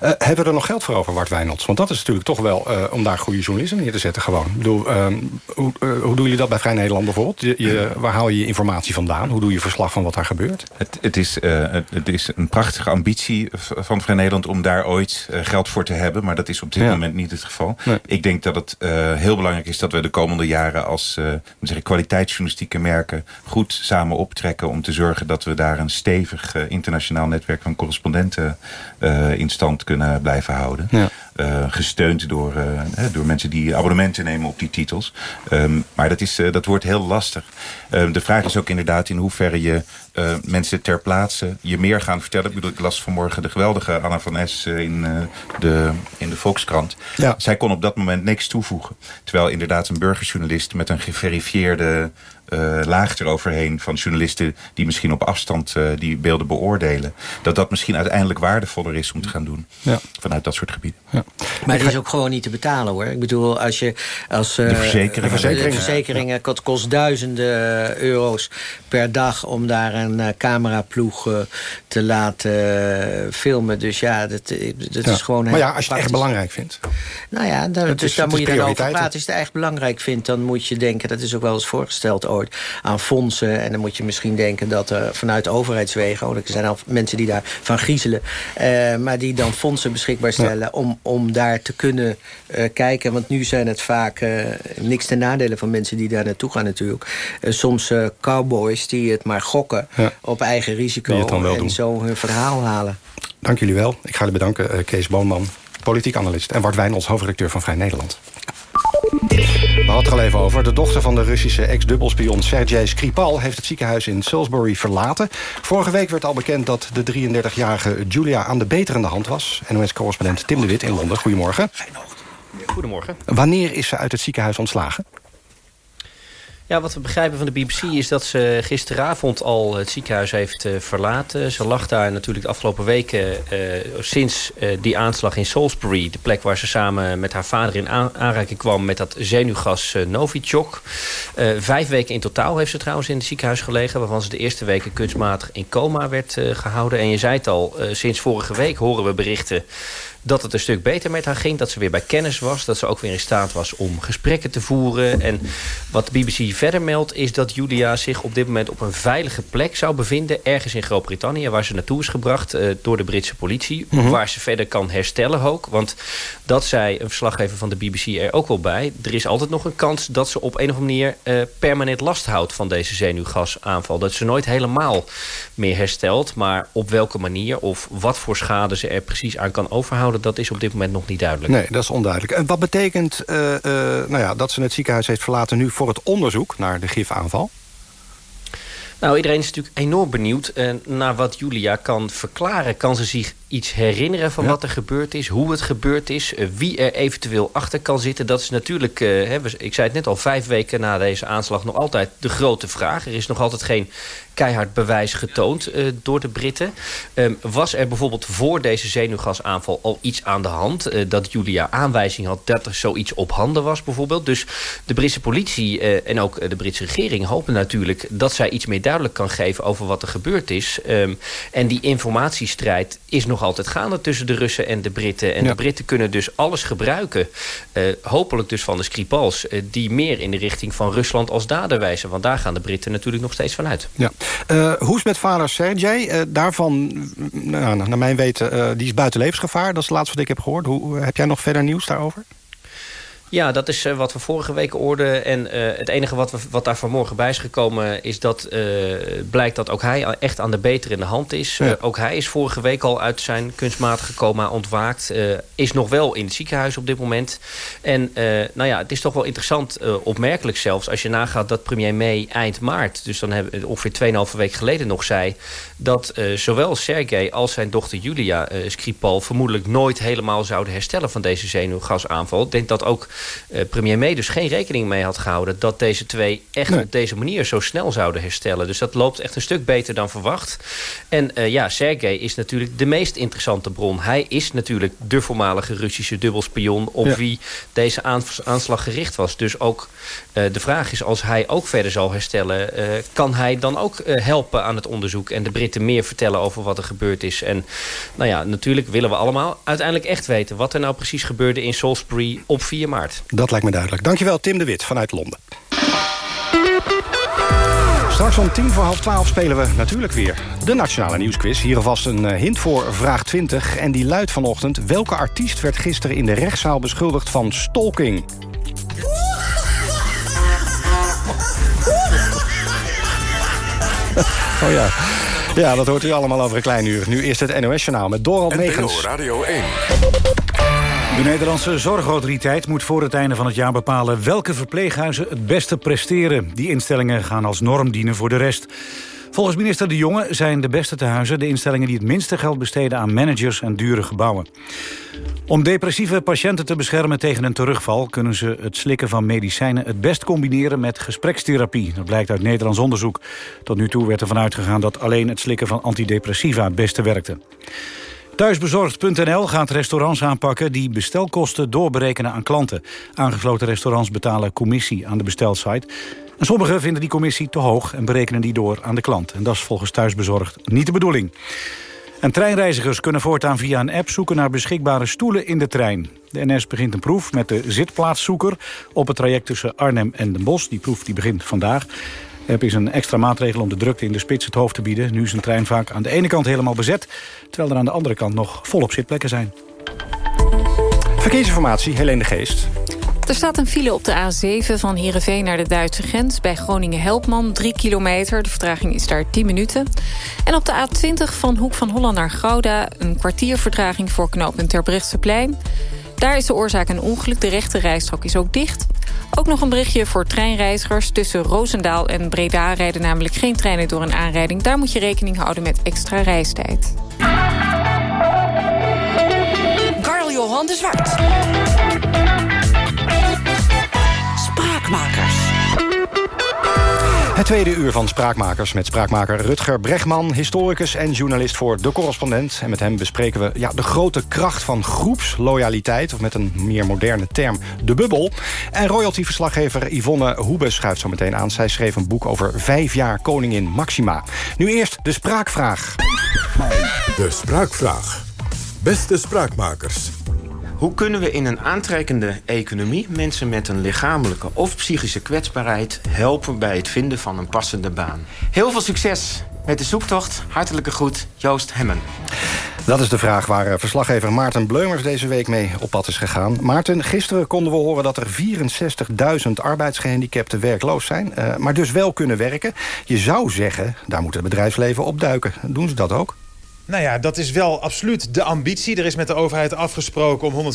Eh, hebben we er nog geld voor over, Wart Wijnolds? Want dat is natuurlijk toch wel eh, om daar goede journalisten neer te zetten gewoon. Ik bedoel, ehm, hoe, hoe doen jullie dat bij Vrij Nederland bijvoorbeeld? Je, je- waar haal je je informatie vandaan? Hoe doe je verslag van wat daar gebeurt? Het, het, is, eh, het, is een prachtige ambitie van Vrij Nederland om daar ooit geld voor te hebben. Maar dat is op dit Ja. moment niet het geval. Ik denk dat het eh, heel belangrijk is dat we de komende jaren als eh, moet zeggen, kwaliteitsjournalistieke merken goed samen optrekken. Om te zorgen dat we daar een stevig eh, internationaal netwerk van correspondenten eh, in stand kunnen blijven houden. Ja. Eh, gesteund door, eh, door mensen die abonnementen nemen op die titels. Ehm, maar dat, is, eh, dat wordt heel lastig. Ehm, de vraag is ook inderdaad in hoeverre je mensen ter plaatse je meer gaan vertellen. Ik bedoel, ik las vanmorgen de geweldige Anna van S in, de, in de Volkskrant. Ja. Zij kon op dat moment niks toevoegen. Terwijl inderdaad een burgerjournalist met een geverifieerde eh, laag eroverheen van journalisten die misschien op afstand eh, die beelden beoordelen. Dat dat misschien uiteindelijk waardevoller is om te gaan doen. Ja. Vanuit dat soort gebieden. Maar het is ook gewoon niet te betalen hoor. Ik bedoel, als je als eh, De verzekeringen. de verzekeringen. verzekeringen, het kost duizenden euro's per dag om daar een eh, cameraploeg eh, te laten eh, filmen. Dus ja, dat, eh, dat Ja. is gewoon. maar ja, als je het echt belangrijk vindt. Nou ja, daar, Het dus is- daar moet je dan over praten. Als je het echt belangrijk vindt, dan moet je denken... dat is ook wel eens voorgesteld ooit, aan fondsen. En dan moet je misschien denken dat er vanuit overheidswegen... oh, er zijn al mensen die daarvan griezelen... eh, maar die dan fondsen beschikbaar stellen om, om daar te kunnen eh, kijken. Want nu zijn het vaak eh, niks ten nadele van mensen die daar naartoe gaan natuurlijk. Eh, soms eh, cowboys die het maar gokken Ja. op eigen risico... en doen. zo hun verhaal halen. Dank jullie wel. Ik ga jullie bedanken, eh, Kees Boonman, politiek analist... en Wart Wijnolds, hoofdredacteur van Vrij Nederland. We hadden het er al even over. De dochter van de Russische ex-dubbelspion Sergej Skripal... heeft het ziekenhuis in Salisbury verlaten. Vorige week werd al bekend dat de 33-jarige Julia aan de beterende hand was. NOS-correspondent Tim de Wit in Londen. Goedemorgen. Goedemorgen. Wanneer is ze uit het ziekenhuis ontslagen? Ja, wat we begrijpen van de BBC is dat ze gisteravond al het ziekenhuis heeft eh, verlaten. Ze lag daar natuurlijk de afgelopen weken eh, sinds eh, die aanslag in Salisbury. De plek waar ze samen met haar vader in aan- aanraking kwam met dat zenuwgas Novichok. Vijf weken in totaal heeft ze trouwens in het ziekenhuis gelegen. Waarvan ze de eerste weken kunstmatig in coma werd eh, gehouden. En je zei het al, sinds vorige week horen we berichten dat het een stuk beter met haar ging. Dat ze weer bij kennis was. Dat ze ook weer in staat was om gesprekken te voeren. En wat de BBC verder meldt... is dat Julia zich op dit moment op een veilige plek zou bevinden. Ergens in Groot-Brittannië, waar ze naartoe is gebracht... eh, door de Britse politie. Mhm. Waar ze verder kan herstellen ook. Want dat zei een verslaggever van de BBC er ook wel bij. Er is altijd nog een kans dat ze op een of andere manier... eh, permanent last houdt van deze zenuwgasaanval. Dat ze nooit helemaal meer herstelt. Maar op welke manier of wat voor schade ze er precies aan kan overhouden houden... dat is op dit moment nog niet duidelijk. Nee, dat is onduidelijk. En wat betekent nou ja, dat ze het ziekenhuis heeft verlaten... nu voor het onderzoek naar de gifaanval? Nou, iedereen is natuurlijk enorm benieuwd naar wat Julia kan verklaren. Kan ze zich iets herinneren van wat er gebeurd is, hoe het gebeurd is, eh, wie er eventueel achter kan zitten. Dat is natuurlijk, uh, ik zei het net al, vijf weken na deze aanslag nog altijd de grote vraag. Er is nog altijd geen keihard bewijs getoond uh, door de Britten. Um, was er bijvoorbeeld voor deze zenuwgasaanval al iets aan de hand? Uh, dat Julia aanwijzing had dat er zoiets op handen was bijvoorbeeld. Dus de Britse politie uh, en ook de Britse regering hopen natuurlijk... dat zij iets meer duidelijk kan geven over wat er gebeurd is. Um, en die informatiestrijd is nog altijd gaande tussen de Russen en de Britten. En ja. de Britten kunnen dus alles gebruiken. Uh, hopelijk dus van de Skripals. Uh, die meer in de richting van Rusland als dader wijzen. Want daar gaan de Britten natuurlijk nog steeds van uit. Ja. Uh, hoe is met vader Sergej? daarvan, nou, naar mijn weten, die is buiten levensgevaar. Dat is het laatste wat ik heb gehoord. Hoe, heb jij nog verder nieuws daarover? Ja, dat is uh, wat we vorige week hoorden. En uh, het enige wat, we, wat daar vanmorgen bij is gekomen... is dat uh, blijkt dat ook hij echt aan de beter in de hand is. Ja. ook hij is vorige week al uit zijn kunstmatige coma ontwaakt. is nog wel in het ziekenhuis op dit moment. En nou ja, het is toch wel interessant, opmerkelijk zelfs... als je nagaat dat premier May eind maart... dus dan hebben we ongeveer 2,5 week geleden nog zei... dat zowel Sergej als zijn dochter Julia Skripal... vermoedelijk nooit helemaal zouden herstellen van deze zenuwgasaanval. Ik denk dat ook uh, premier May dus geen rekening mee had gehouden... dat deze twee echt nee. op deze manier zo snel zouden herstellen. Dus dat loopt echt een stuk beter dan verwacht. En uh, ja, Sergej is natuurlijk de meest interessante bron. Hij is natuurlijk de voormalige Russische dubbelspion... op ja. wie deze aanslag gericht was. Dus ook uh, de vraag is, als hij ook verder zal herstellen... kan hij dan ook helpen aan het onderzoek... en de Britten meer vertellen over wat er gebeurd is. En nou ja, natuurlijk willen we allemaal uiteindelijk echt weten... wat er nou precies gebeurde in Salisbury op 4 maart. Dat lijkt me duidelijk. Dankjewel Tim de Wit vanuit Londen. Straks om tien voor half twaalf spelen we natuurlijk weer de Nationale Nieuwsquiz. Hier alvast een hint voor vraag 20. En die luidt vanochtend... welke artiest werd gisteren in de rechtszaal beschuldigd van stalking? [laughs] oh ja. Ja, dat hoort u allemaal over een klein uur. Nu eerst het NOS-journaal met Dorald Megens. Radio 1. De Nederlandse Zorgautoriteit moet voor het einde van het jaar bepalen... welke verpleeghuizen het beste presteren. Die instellingen gaan als norm dienen voor de rest. Volgens minister De Jonge zijn de beste tehuizen... de instellingen die het minste geld besteden aan managers en dure gebouwen. Om depressieve patiënten te beschermen tegen een terugval... kunnen ze het slikken van medicijnen het best combineren met gesprekstherapie. Dat blijkt uit Nederlands onderzoek. Tot nu toe werd ervan uitgegaan dat alleen het slikken van antidepressiva het beste werkte. Thuisbezorgd.nl gaat restaurants aanpakken die bestelkosten doorberekenen aan klanten. Aangesloten restaurants betalen commissie aan de bestelsite. En sommigen vinden die commissie te hoog en berekenen die door aan de klant. En dat is volgens Thuisbezorgd niet de bedoeling. En treinreizigers kunnen voortaan via een app zoeken naar beschikbare stoelen in de trein. De NS begint een proef met de zitplaatszoeker op het traject tussen Arnhem en Den Bosch. Die proef die begint vandaag. De app is een extra maatregel om de drukte in de spits het hoofd te bieden. Nu is een trein vaak aan de ene kant helemaal bezet... terwijl er aan de andere kant nog volop zitplekken zijn. Verkeersinformatie, Helene de Geest. Er staat een file op de A7 van Heerenveen naar de Duitse grens... bij Groningen-Helpman, 3 kilometer. De vertraging is daar 10 minuten. En op de A20 van Hoek van Holland naar Gouda... een kwartier vertraging voor knooppunt Terbrechtseplein. Daar is de oorzaak een ongeluk. De rechte rijstrook is ook dicht. Ook nog een berichtje voor treinreizigers. Tussen Roosendaal en Breda rijden namelijk geen treinen door een aanrijding. Daar moet je rekening houden met extra reistijd. Karl Johan de Zwart. Het tweede uur van Spraakmakers met spraakmaker Rutger Bregman... historicus en journalist voor De Correspondent. En met hem bespreken we ja, de grote kracht van groepsloyaliteit... of met een meer moderne term, de bubbel. En royalty-verslaggever Yvonne Hoebe schuift zo meteen aan. Zij schreef een boek over vijf jaar koningin Maxima. Nu eerst de spraakvraag. De spraakvraag. Beste spraakmakers... Hoe kunnen we in een aantrekkende economie mensen met een lichamelijke of psychische kwetsbaarheid helpen bij het vinden van een passende baan? Heel veel succes met de zoektocht. Hartelijke groet, Joost Hemmen. Dat is de vraag waar verslaggever Maarten Bleumers deze week mee op pad is gegaan. Maarten, gisteren konden we horen dat er 64.000 arbeidsgehandicapten werkloos zijn. Uh, maar dus wel kunnen werken. Je zou zeggen, daar moet het bedrijfsleven opduiken. Doen ze dat ook? Nou ja, dat is wel absoluut de ambitie. Er is met de overheid afgesproken om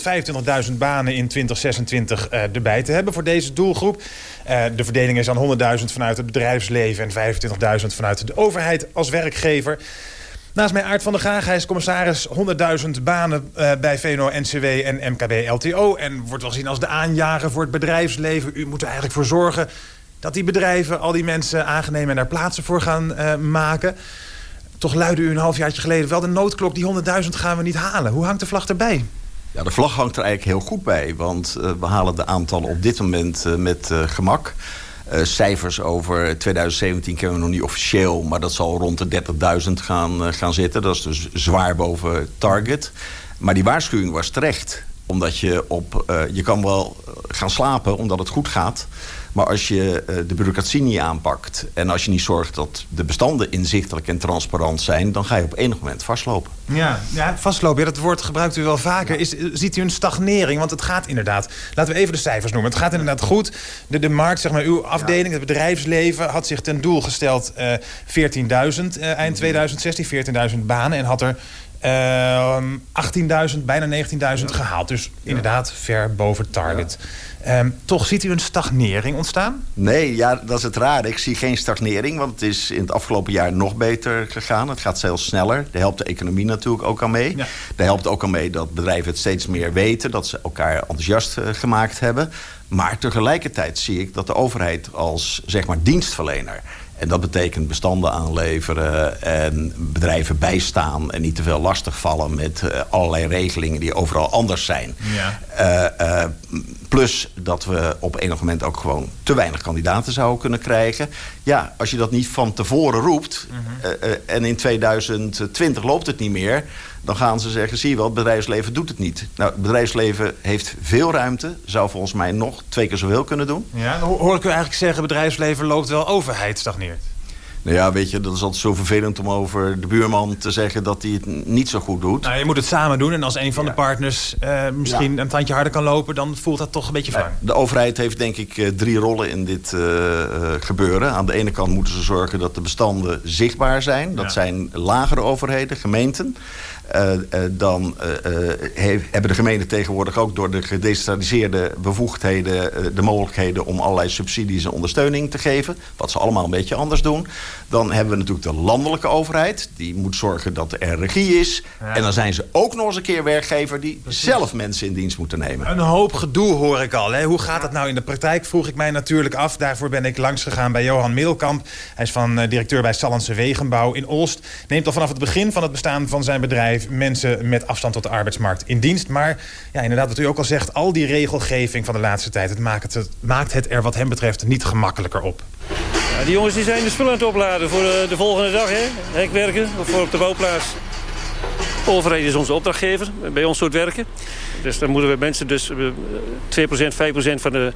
125.000 banen in 2026 uh, erbij te hebben voor deze doelgroep. Uh, de verdeling is dan 100.000 vanuit het bedrijfsleven en 25.000 vanuit de overheid als werkgever. Naast mij Aart van der Graag, hij is commissaris 100.000 banen uh, bij VNO-NCW en MKB-LTO. En wordt wel gezien als de aanjager voor het bedrijfsleven. U moet er eigenlijk voor zorgen dat die bedrijven al die mensen aangenemen en daar plaatsen voor gaan maken. Toch luidde u een halfjaartje geleden wel de noodklok, die 100.000 gaan we niet halen. Hoe hangt de vlag erbij? Ja, de vlag hangt er eigenlijk heel goed bij. Want uh, we halen de aantallen op dit moment uh, met uh, gemak. cijfers over 2017 kennen we nog niet officieel... maar dat zal rond de 30.000 gaan, gaan zitten. Dat is dus zwaar boven target. Maar die waarschuwing was terecht omdat je op... je kan wel gaan slapen omdat het goed gaat... Maar als je uh, de bureaucratie niet aanpakt... en als je niet zorgt dat de bestanden inzichtelijk en transparant zijn... dan ga je op enig moment vastlopen. Ja, ja vastlopen, ja, dat woord gebruikt u wel vaker. Is, ziet u een stagnering? Want het gaat inderdaad... Laten we even de cijfers noemen. Het gaat inderdaad goed. De, de markt, zeg maar, uw afdeling, het bedrijfsleven... had zich ten doel gesteld uh, 14.000 uh, eind 2016, 14.000 banen... en had er uh, 18.000, bijna 19.000 gehaald. Dus inderdaad ver boven target. Ja. Um, toch ziet u een stagnering ontstaan? Nee, ja, dat is het raar. Ik zie geen stagnering, want het is in het afgelopen jaar nog beter gegaan. Het gaat zelfs sneller. Daar helpt de economie natuurlijk ook aan mee. Ja. Daar helpt ook aan mee dat bedrijven het steeds meer weten... dat ze elkaar enthousiast uh, gemaakt hebben. Maar tegelijkertijd zie ik dat de overheid als zeg maar, dienstverlener... En dat betekent bestanden aanleveren en bedrijven bijstaan... en niet te veel lastigvallen met uh, allerlei regelingen die overal anders zijn. Ja. Uh, uh, plus dat we op enig moment ook gewoon te weinig kandidaten zouden kunnen krijgen. Ja, als je dat niet van tevoren roept... Mm -hmm. en in 2020 loopt het niet meer... dan gaan ze zeggen, zie je wel, het bedrijfsleven doet het niet. Nou, het bedrijfsleven heeft veel ruimte. Zou volgens mij nog twee keer zoveel kunnen doen. Ja, dan hoor ik u eigenlijk zeggen... bedrijfsleven loopt wel, overheid stagneert. Nou ja, weet je, dat is altijd zo vervelend om over de buurman te zeggen dat hij het niet zo goed doet. Nou, je moet het samen doen en als een van ja. de partners uh, misschien ja. een tandje harder kan lopen, dan voelt dat toch een beetje wrang. De overheid heeft denk ik drie rollen in dit uh, gebeuren. Aan de ene kant moeten ze zorgen dat de bestanden zichtbaar zijn. Dat ja. zijn lagere overheden, gemeenten. Uh, uh, dan uh, he, hebben de gemeenten tegenwoordig ook door de gedecentraliseerde bevoegdheden de mogelijkheden om allerlei subsidies en ondersteuning te geven. Wat ze allemaal een beetje anders doen. Dan hebben we natuurlijk de landelijke overheid. Die moet zorgen dat er regie is. Ja. En dan zijn ze ook nog eens een keer werkgever die Precies. zelf mensen in dienst moeten nemen. Een hoop gedoe hoor ik al. Hè? Hoe gaat het nou in de praktijk? Vroeg ik mij natuurlijk af. Daarvoor ben ik langs gegaan bij Johan Middelkamp. Hij is van directeur bij Sallandse Wegenbouw in Olst. Neemt al vanaf het begin van het bestaan van zijn bedrijf mensen met afstand tot de arbeidsmarkt in dienst. Maar ja, inderdaad, wat u ook al zegt, al die regelgeving van de laatste tijd... het maakt het, maakt het er wat hem betreft niet gemakkelijker op. Ja, die jongens die zijn de spullen aan het opladen voor de, de volgende dag, hè? Hekwerken of voor op de bouwplaats. De overheid is onze opdrachtgever bij ons soort werken. Dus dan moeten we mensen dus 2%, 5% van de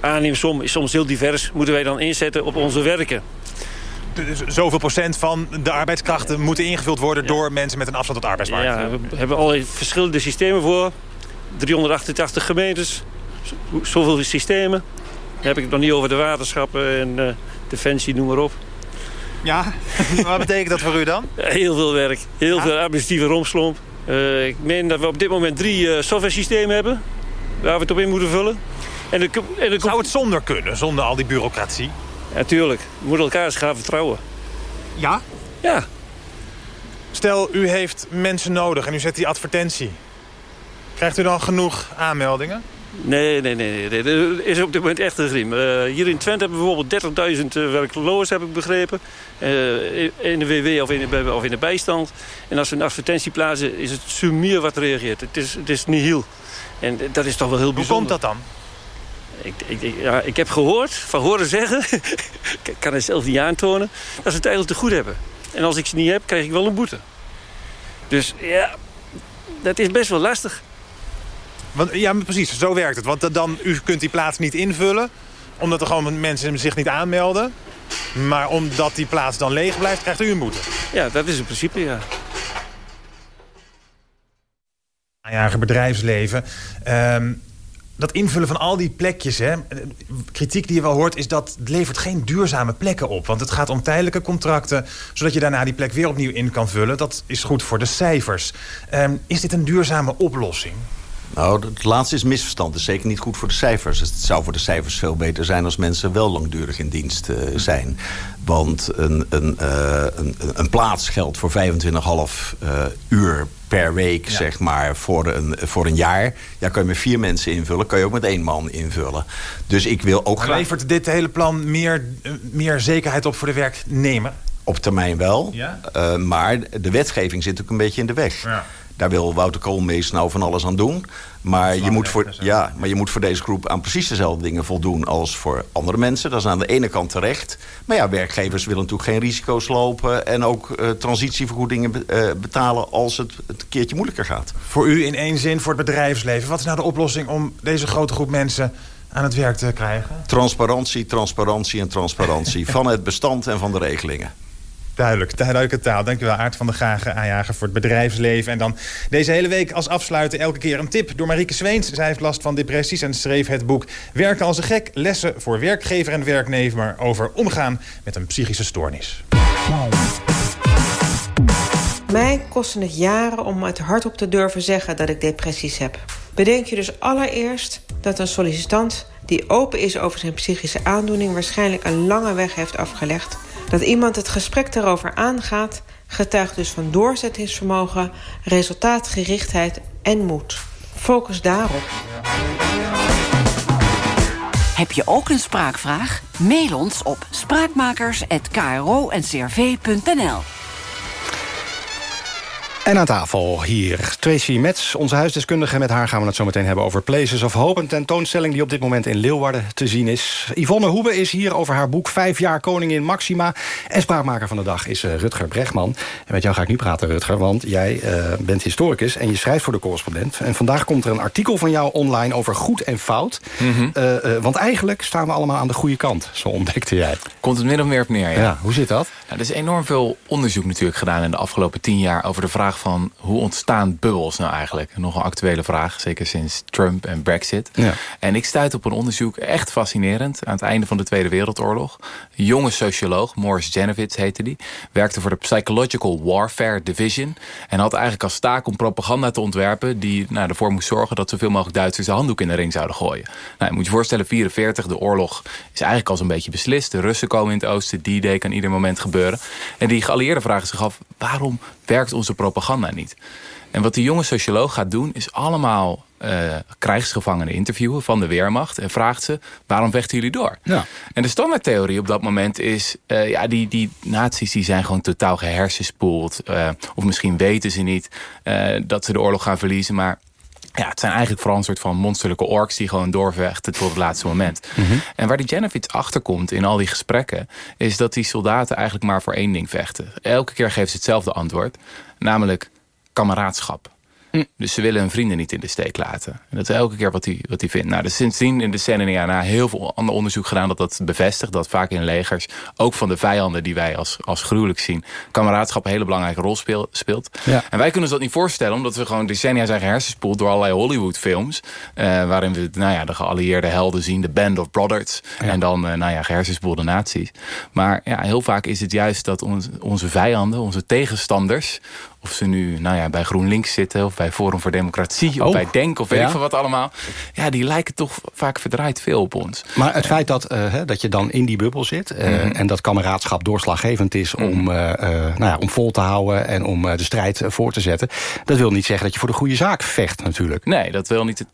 aanneemsom is soms heel divers... moeten wij dan inzetten op onze werken zoveel procent van de arbeidskrachten moeten ingevuld worden... door mensen met een afstand tot de arbeidsmarkt. Ja, we hebben allerlei verschillende systemen voor. 388 gemeentes, zoveel systemen. Dan heb ik het nog niet over de waterschappen en uh, defensie, noem maar op. Ja, [laughs] wat betekent dat voor u dan? Heel veel werk, heel ja. veel administratieve romslomp. Uh, ik meen dat we op dit moment drie uh, software systemen hebben... waar we het op in moeten vullen. En de, en de... Zou het zonder kunnen, zonder al die bureaucratie? Natuurlijk. We moeten elkaar eens gaan vertrouwen. Ja? Ja. Stel, u heeft mensen nodig en u zet die advertentie. Krijgt u dan genoeg aanmeldingen? Nee, nee, nee. nee. Er is op dit moment echt een griem. Uh, hier in Twente hebben we bijvoorbeeld 30.000 uh, werkloos, heb ik begrepen. Uh, in de WW of in de, of in de bijstand. En als we een advertentie plaatsen, is het sumier wat reageert. Het is, het is nihil. En dat is toch wel heel bijzonder. Hoe komt dat dan? Ik, ik, ja, ik heb gehoord, van horen zeggen... [laughs] ik kan het zelf niet aantonen... dat ze het eigenlijk te goed hebben. En als ik ze niet heb, krijg ik wel een boete. Dus ja, dat is best wel lastig. Want, ja, precies, zo werkt het. Want dan, u kunt die plaats niet invullen... omdat er gewoon mensen zich niet aanmelden. Maar omdat die plaats dan leeg blijft, krijgt u een boete. Ja, dat is in principe, ja. Aanjager bedrijfsleven... Um, dat invullen van al die plekjes, hè, kritiek die je wel hoort... is dat het levert geen duurzame plekken op. Want het gaat om tijdelijke contracten... zodat je daarna die plek weer opnieuw in kan vullen. Dat is goed voor de cijfers. Um, is dit een duurzame oplossing? Nou, het laatste is misverstand. Het is zeker niet goed voor de cijfers. Het zou voor de cijfers veel beter zijn als mensen wel langdurig in dienst uh, zijn. Want een, een, uh, een, een, plaats geldt voor 25,5 uh, uur per week, ja. zeg maar, voor een, voor een jaar. Ja, kan je met vier mensen invullen, kan je ook met één man invullen. Dus ik wil ook graag... Levert dit hele plan meer, meer zekerheid op voor de werknemer? Op termijn wel, ja? uh, maar de wetgeving zit ook een beetje in de weg. Ja. Daar wil Wouter Koolmees nou van alles aan doen. Maar je, moet voor, ja, maar je moet voor deze groep aan precies dezelfde dingen voldoen als voor andere mensen. Dat is aan de ene kant terecht. Maar ja, werkgevers willen natuurlijk geen risico's lopen... en ook uh, transitievergoedingen be uh, betalen als het, het een keertje moeilijker gaat. Voor u in één zin, voor het bedrijfsleven. Wat is nou de oplossing om deze grote groep mensen aan het werk te krijgen? Transparantie, transparantie en transparantie. [laughs] van het bestand en van de regelingen. Duidelijk, duidelijke taal. Dankjewel Aart van der Gragen, aanjager voor het bedrijfsleven. En dan deze hele week als afsluiten elke keer een tip door Marieke Zweens. Zij heeft last van depressies en schreef het boek Werken als een gek. Lessen voor werkgever en werknemer over omgaan met een psychische stoornis. Mij kostte het jaren om het hardop te durven zeggen dat ik depressies heb. Bedenk je dus allereerst dat een sollicitant die open is over zijn psychische aandoening... waarschijnlijk een lange weg heeft afgelegd dat iemand het gesprek daarover aangaat... getuigt dus van doorzettingsvermogen, resultaatgerichtheid en moed. Focus daarop. Heb je ook een spraakvraag? Mail ons op spraakmakers.kro.ncrv.nl en aan tafel hier Tracy Metz, onze huisdeskundige. Met haar gaan we het zo meteen hebben over Places of Hope. Een tentoonstelling die op dit moment in Leeuwarden te zien is. Yvonne Hoebe is hier over haar boek Vijf jaar koningin Maxima. En spraakmaker van de dag is uh, Rutger Bregman. En met jou ga ik nu praten, Rutger. Want jij uh, bent historicus en je schrijft voor de correspondent. En vandaag komt er een artikel van jou online over goed en fout. Mm -hmm. uh, want eigenlijk staan we allemaal aan de goede kant. Zo ontdekte jij. Komt het min of meer op neer, ja. ja hoe zit dat? Nou, er is enorm veel onderzoek natuurlijk gedaan in de afgelopen tien jaar... over de vraag van hoe ontstaan bubbels nou eigenlijk? Nog een actuele vraag, zeker sinds Trump en Brexit. Ja. En ik stuit op een onderzoek, echt fascinerend... aan het einde van de Tweede Wereldoorlog. Een jonge socioloog, Morris Janowitz heette die... werkte voor de Psychological Warfare Division... en had eigenlijk als taak om propaganda te ontwerpen... die nou, ervoor moest zorgen dat zoveel mogelijk Duitsers... de handdoek in de ring zouden gooien. Nou, je moet je voorstellen, 44, de oorlog is eigenlijk al zo'n beetje beslist. De Russen komen in het oosten, die day kan ieder moment gebeuren. En die geallieerden vragen zich af... waarom werkt onze propaganda niet? En wat die jonge socioloog gaat doen... is allemaal uh, krijgsgevangenen interviewen van de Weermacht... en vraagt ze, waarom vechten jullie door? Ja. En de standaardtheorie op dat moment is... Uh, ja, die, die nazi's die zijn gewoon totaal gehersenspoeld. Uh, of misschien weten ze niet dat ze de oorlog gaan verliezen... maar ja, het zijn eigenlijk vooral een soort van monsterlijke orks... die gewoon doorvechten tot het laatste moment. Mm -hmm. En waar die Janowitz achterkomt in al die gesprekken... is dat die soldaten eigenlijk maar voor één ding vechten. Elke keer geven ze hetzelfde antwoord. Namelijk kameraadschap. Dus ze willen hun vrienden niet in de steek laten. En dat is elke keer wat hij wat vindt. Nou, dus sindsdien in de decennia na heel veel ander onderzoek gedaan... dat dat bevestigt dat vaak in legers, ook van de vijanden die wij als, als gruwelijk zien... kameraadschap een hele belangrijke rol speel, speelt. Ja. En wij kunnen ons dat niet voorstellen... omdat we gewoon decennia zijn gehersenspoeld door allerlei Hollywoodfilms... Uh, waarin we nou ja, de geallieerde helden zien, de Band of Brothers... Ja. en dan uh, nou ja, gehersenspoelde naties. Maar ja, heel vaak is het juist dat ons, onze vijanden, onze tegenstanders of ze nu nou ja, bij GroenLinks zitten... of bij Forum voor Democratie, of bij Denk, of weet ja. ik veel wat allemaal. Ja, die lijken toch vaak verdraaid veel op ons. Maar het feit dat, uh, dat je dan in die bubbel zit... Uh, mm -hmm. en dat kameraadschap doorslaggevend is om, mm -hmm. uh, nou ja, om vol te houden... en om de strijd voor te zetten... dat wil niet zeggen dat je voor de goede zaak vecht natuurlijk. Nee, dat wil niet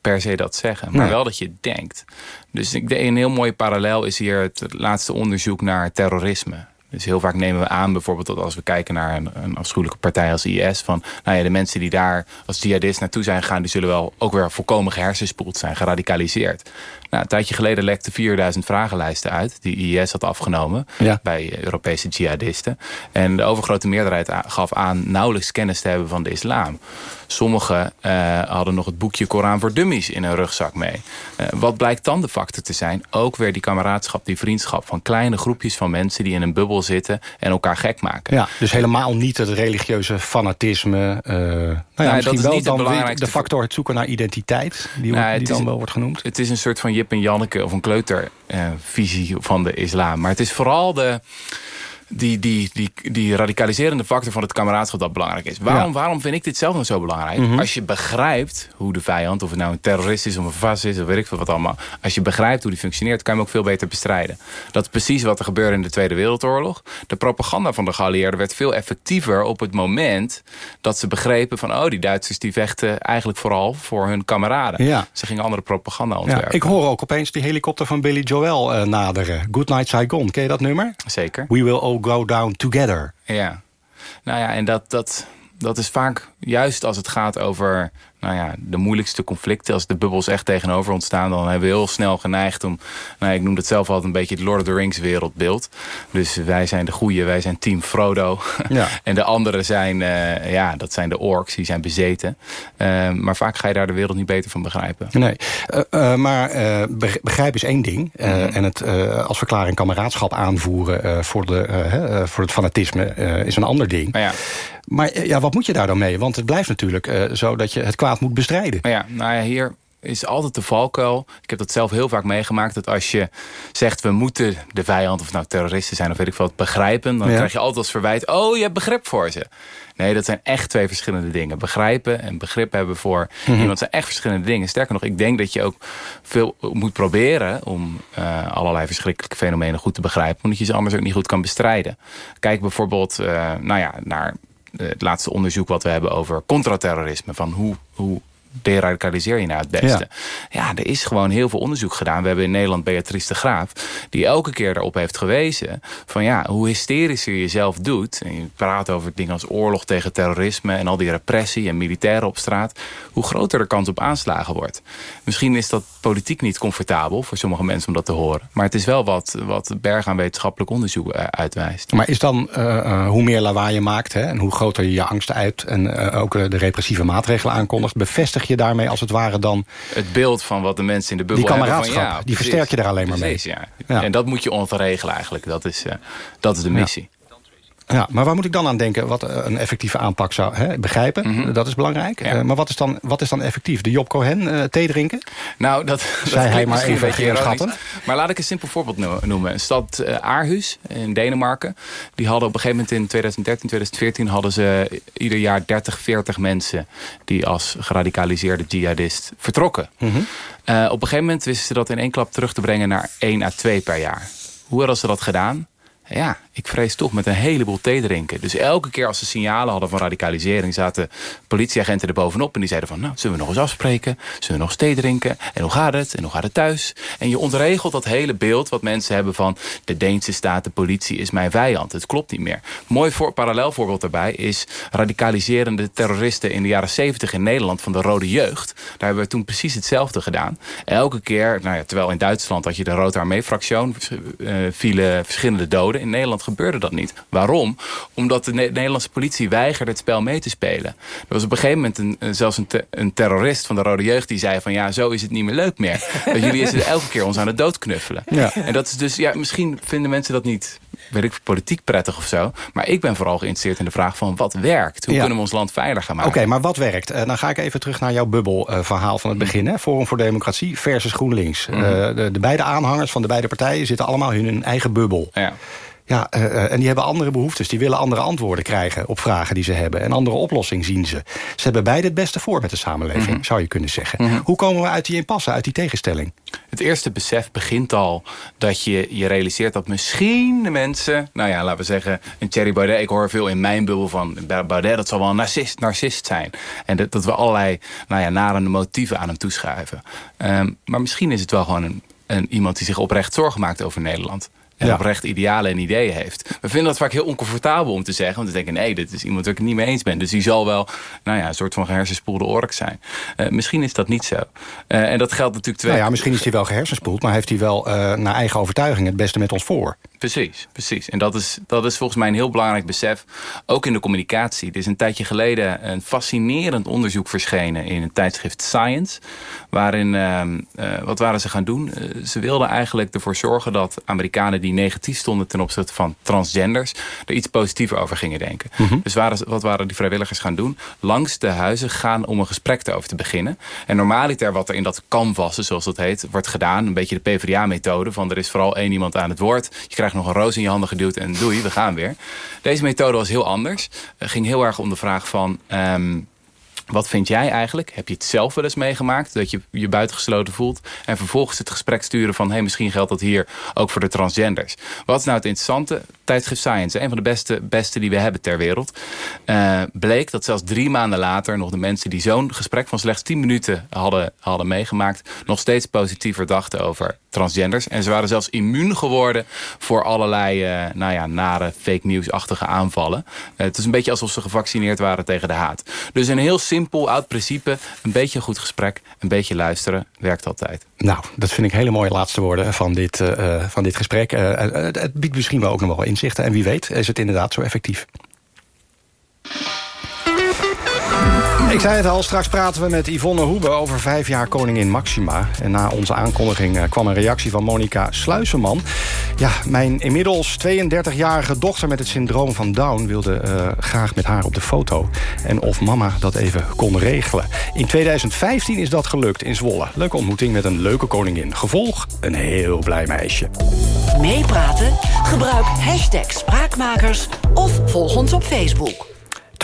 per se dat zeggen. Maar nee. wel dat je denkt. Dus ik denk, een heel mooi parallel is hier het laatste onderzoek naar terrorisme. Dus heel vaak nemen we aan, bijvoorbeeld dat als we kijken naar een, een afschuwelijke partij als IS... van nou ja, de mensen die daar als jihadist naartoe zijn gegaan... die zullen wel ook weer volkomen gehersenspoeld zijn, geradicaliseerd. Nou, een tijdje geleden lekte 4000 vragenlijsten uit... die IS had afgenomen bij Europese jihadisten. En de overgrote meerderheid gaf aan nauwelijks kennis te hebben van de islam. Sommigen uh, hadden nog het boekje Koran voor Dummies in hun rugzak mee. Uh, wat blijkt dan de factor te zijn? Ook weer die kameraadschap, die vriendschap van kleine groepjes van mensen... die in een bubbel zitten en elkaar gek maken. Ja, dus helemaal niet het religieuze fanatisme. Uh, nou ja, nee, misschien wel dan de factor het zoeken naar identiteit... die, die dan is, wel wordt genoemd. Het is een soort van Jip en Janneke of een kleutervisie van de islam. Maar het is vooral de die, die, die, die radicaliserende factor van het kameraadschap dat belangrijk is. Waarom, waarom vind ik dit zelf nog zo belangrijk? Mhm. Als je begrijpt hoe de vijand, of het nou een terrorist is of een vast is, of weet ik veel wat allemaal. Als je begrijpt hoe die functioneert, kan je hem ook veel beter bestrijden. Dat is precies wat er gebeurde in de Tweede Wereldoorlog. De propaganda van de geallieerden werd veel effectiever op het moment dat ze begrepen van, oh, die Duitsers die vechten eigenlijk vooral voor hun kameraden. Ja. Ze gingen andere propaganda ontwerpen. Ja, ik hoor ook opeens die helikopter van Billy Joel uh, naderen. Good Night Saigon, ken je dat nummer? Zeker. We will go down together. Ja, nou ja, en dat, dat, dat is vaak juist als het gaat over nou ja, de moeilijkste conflicten. Als de bubbels echt tegenover ontstaan, dan hebben we heel snel geneigd om... Nou, ik noem het zelf altijd een beetje het Lord of the Rings wereldbeeld. Dus wij zijn de goeie, wij zijn team Frodo. Ja. [laughs] en de anderen zijn, uh, ja, dat zijn de orks, die zijn bezeten. Uh, maar vaak ga je daar de wereld niet beter van begrijpen. Nee, uh, maar begrijpen is één ding. Mm -hmm. En het als verklaring kameraadschap aanvoeren voor, de, voor het fanatisme is een ander ding. Ja. Maar ja, wat moet je daar dan mee? Want het blijft natuurlijk uh, zo dat je het kwaad moet bestrijden. Ja, nou ja, hier is altijd de valkuil. Ik heb dat zelf heel vaak meegemaakt. Dat als je zegt, we moeten de vijand, of nou terroristen zijn of weet ik wat, begrijpen. Dan krijg je altijd als verwijt, oh, je hebt begrip voor ze. Nee, dat zijn echt twee verschillende dingen. Begrijpen en begrip hebben voor mm iemand zijn echt verschillende dingen. Sterker nog, ik denk dat je ook veel moet proberen... om uh, allerlei verschrikkelijke fenomenen goed te begrijpen. Omdat je ze anders ook niet goed kan bestrijden. Kijk bijvoorbeeld uh, nou ja, naar het laatste onderzoek wat we hebben over contraterrorisme. Van hoe, hoe deradicaliseer je nou het beste? Ja. ja. er is gewoon heel veel onderzoek gedaan. We hebben in Nederland Beatrice de Graaf... die elke keer erop heeft gewezen... van ja, hoe hysterischer je jezelf doet... en je praat over dingen als oorlog tegen terrorisme... en al die repressie en militairen op straat... hoe groter de kans op aanslagen wordt. Misschien is dat politiek niet comfortabel voor sommige mensen om dat te horen. Maar het is wel wat, wat berg aan wetenschappelijk onderzoek eh, uitwijst. Maar is dan uh, hoe meer lawaai je maakt... Hè, en hoe groter je je angst uit... en uh, ook de repressieve maatregelen aankondigt... bevestig je daarmee als het ware dan... Het beeld van wat de mensen in de bubbel die hebben. Van, ja, die versterk je daar alleen maar precies, mee. Ja. En dat moet je ontregelen eigenlijk. Dat is, uh, dat is de missie. Ja, maar waar moet ik dan aan denken? Wat een effectieve aanpak zou hè, begrijpen. Mm -hmm. Dat is belangrijk. Ja. Uh, maar wat is, dan, wat is dan effectief? De Job Cohen uh, thee drinken? Nou, dat, zei dat hij maar even geen schatten. Maar laat ik een simpel voorbeeld noemen. Een stad uh, Aarhus in Denemarken. Die hadden op een gegeven moment in 2013, 2014... hadden ze ieder jaar 30, 40 mensen... die als geradicaliseerde jihadist vertrokken. Mm -hmm. op een gegeven moment wisten ze dat in één klap terug te brengen... naar 1 à 2 per jaar. Hoe hadden ze dat gedaan? Ja, ik vrees toch met een heleboel thee drinken. Dus elke keer als ze signalen hadden van radicalisering... zaten politieagenten er bovenop en die zeiden van... nou, zullen we nog eens afspreken? Zullen we nog eens thee drinken? En hoe gaat het? En hoe gaat het thuis? En je ontregelt dat hele beeld wat mensen hebben van... de Deense staat, de politie is mijn vijand. Het klopt niet meer. Mooi voor, parallel voorbeeld daarbij is... radicaliserende terroristen in de jaren 70 in Nederland... van de Rode Jeugd. Daar hebben we toen precies hetzelfde gedaan. Elke keer, nou ja, terwijl in Duitsland had je de Rode Armee-fractie... Uh, vielen verschillende doden. In Nederland gebeurde dat niet. Waarom? Omdat de Nederlandse politie weigerde het spel mee te spelen. Er was op een gegeven moment een, zelfs een, te, een, terrorist van de Rode Jeugd... die zei van ja, zo is het niet meer leuk meer. [laughs] dat jullie is elke keer ons aan de dood knuffelen. Ja. En dat is dus, ja, misschien vinden mensen dat niet weet ik, politiek prettig of zo. Maar ik ben vooral geïnteresseerd in de vraag van wat werkt. Hoe kunnen we ons land veiliger maken? Oké, maar wat werkt? Uh, dan ga ik even terug naar jouw bubbelverhaal uh, van het mhm. begin. Hè? Forum voor Democratie versus GroenLinks. Mm. Uh, de, de, beide aanhangers van de beide partijen zitten allemaal in hun eigen bubbel. Ja. Ja, uh, en die hebben andere behoeftes. Die willen andere antwoorden krijgen op vragen die ze hebben. En andere oplossing zien ze. Ze hebben beide het beste voor met de samenleving, mm -hmm. zou je kunnen zeggen. Mm -hmm. Hoe komen we uit die impasse, uit die tegenstelling? Het eerste besef begint al dat je je realiseert dat misschien de mensen... nou ja, laten we zeggen, een Thierry Baudet... ik hoor veel in mijn bubbel van Baudet... dat zal wel een narcist, narcist zijn. En dat, dat we allerlei nou ja, narende motieven aan hem toeschuiven. Um, maar misschien is het wel gewoon een, een, iemand die zich oprecht zorgen maakt over Nederland En Ja. oprecht idealen en ideeën heeft. We vinden dat vaak heel oncomfortabel om te zeggen. Want we denken, nee, dit is iemand waar ik het niet mee eens ben. Dus die zal wel nou ja, een soort van gehersenspoelde ork zijn. Eh, misschien is dat niet zo. Eh, en dat geldt natuurlijk twee Nou ja, misschien is hij wel gehersenspoeld... maar heeft hij wel eh, naar eigen overtuiging het beste met ons voor. Precies, precies. En dat is, dat is volgens mij een heel belangrijk besef. Ook in de communicatie. Er is een tijdje geleden een fascinerend onderzoek verschenen... in het tijdschrift Science. Waarin, ehm, eh, wat waren ze gaan doen? Eh, ze wilden eigenlijk ervoor zorgen dat Amerikanen... die negatief stonden ten opzichte van transgenders... er iets positiever over gingen denken. Dus waren, wat waren die vrijwilligers gaan doen? Langs de huizen gaan om een gesprek erover te beginnen. En normaliter wat er in dat canvassen, zoals dat heet... wordt gedaan, een beetje de PvdA-methode... van er is vooral één iemand aan het woord. Je krijgt nog een roos in je handen geduwd en doei, we gaan weer. Deze methode was heel anders. Het ging heel erg om de vraag van... ehm, wat vind jij eigenlijk? Heb je het zelf wel eens meegemaakt? Dat je je buitengesloten voelt? En vervolgens het gesprek sturen van... hey, misschien geldt dat hier ook voor de transgenders. Wat is nou het interessante? Tijdschrift Science, een van de beste, beste die we hebben ter wereld... eh, bleek dat zelfs drie maanden later... nog de mensen die zo'n gesprek van slechts 10 minuten hadden, hadden meegemaakt... nog steeds positiever dachten over transgenders. En ze waren zelfs immuun geworden... voor allerlei eh, nou ja, nare fake news-achtige aanvallen. Eh, het is een beetje alsof ze gevaccineerd waren tegen de haat. Dus een heel simpel, oud principe. Een beetje goed gesprek, een beetje luisteren, werkt altijd. Nou, dat vind ik hele mooie laatste woorden van dit, eh, eh, van dit gesprek. Eh, het biedt misschien wel ook nog wel inzichten. En wie weet is het inderdaad zo effectief. Ik zei het al, straks praten we met Yvonne Hoebe over vijf jaar koningin Maxima. En na onze aankondiging eh, kwam een reactie van Monica Sluiseman. Ja, mijn inmiddels 32-jarige dochter met het syndroom van Down... wilde eh, graag met haar op de foto. En of mama dat even kon regelen. In 2015 is dat gelukt in Zwolle. Leuke ontmoeting met een leuke koningin. Gevolg, een heel blij meisje. Meepraten? Gebruik hashtag Spraakmakers of volg ons op Facebook.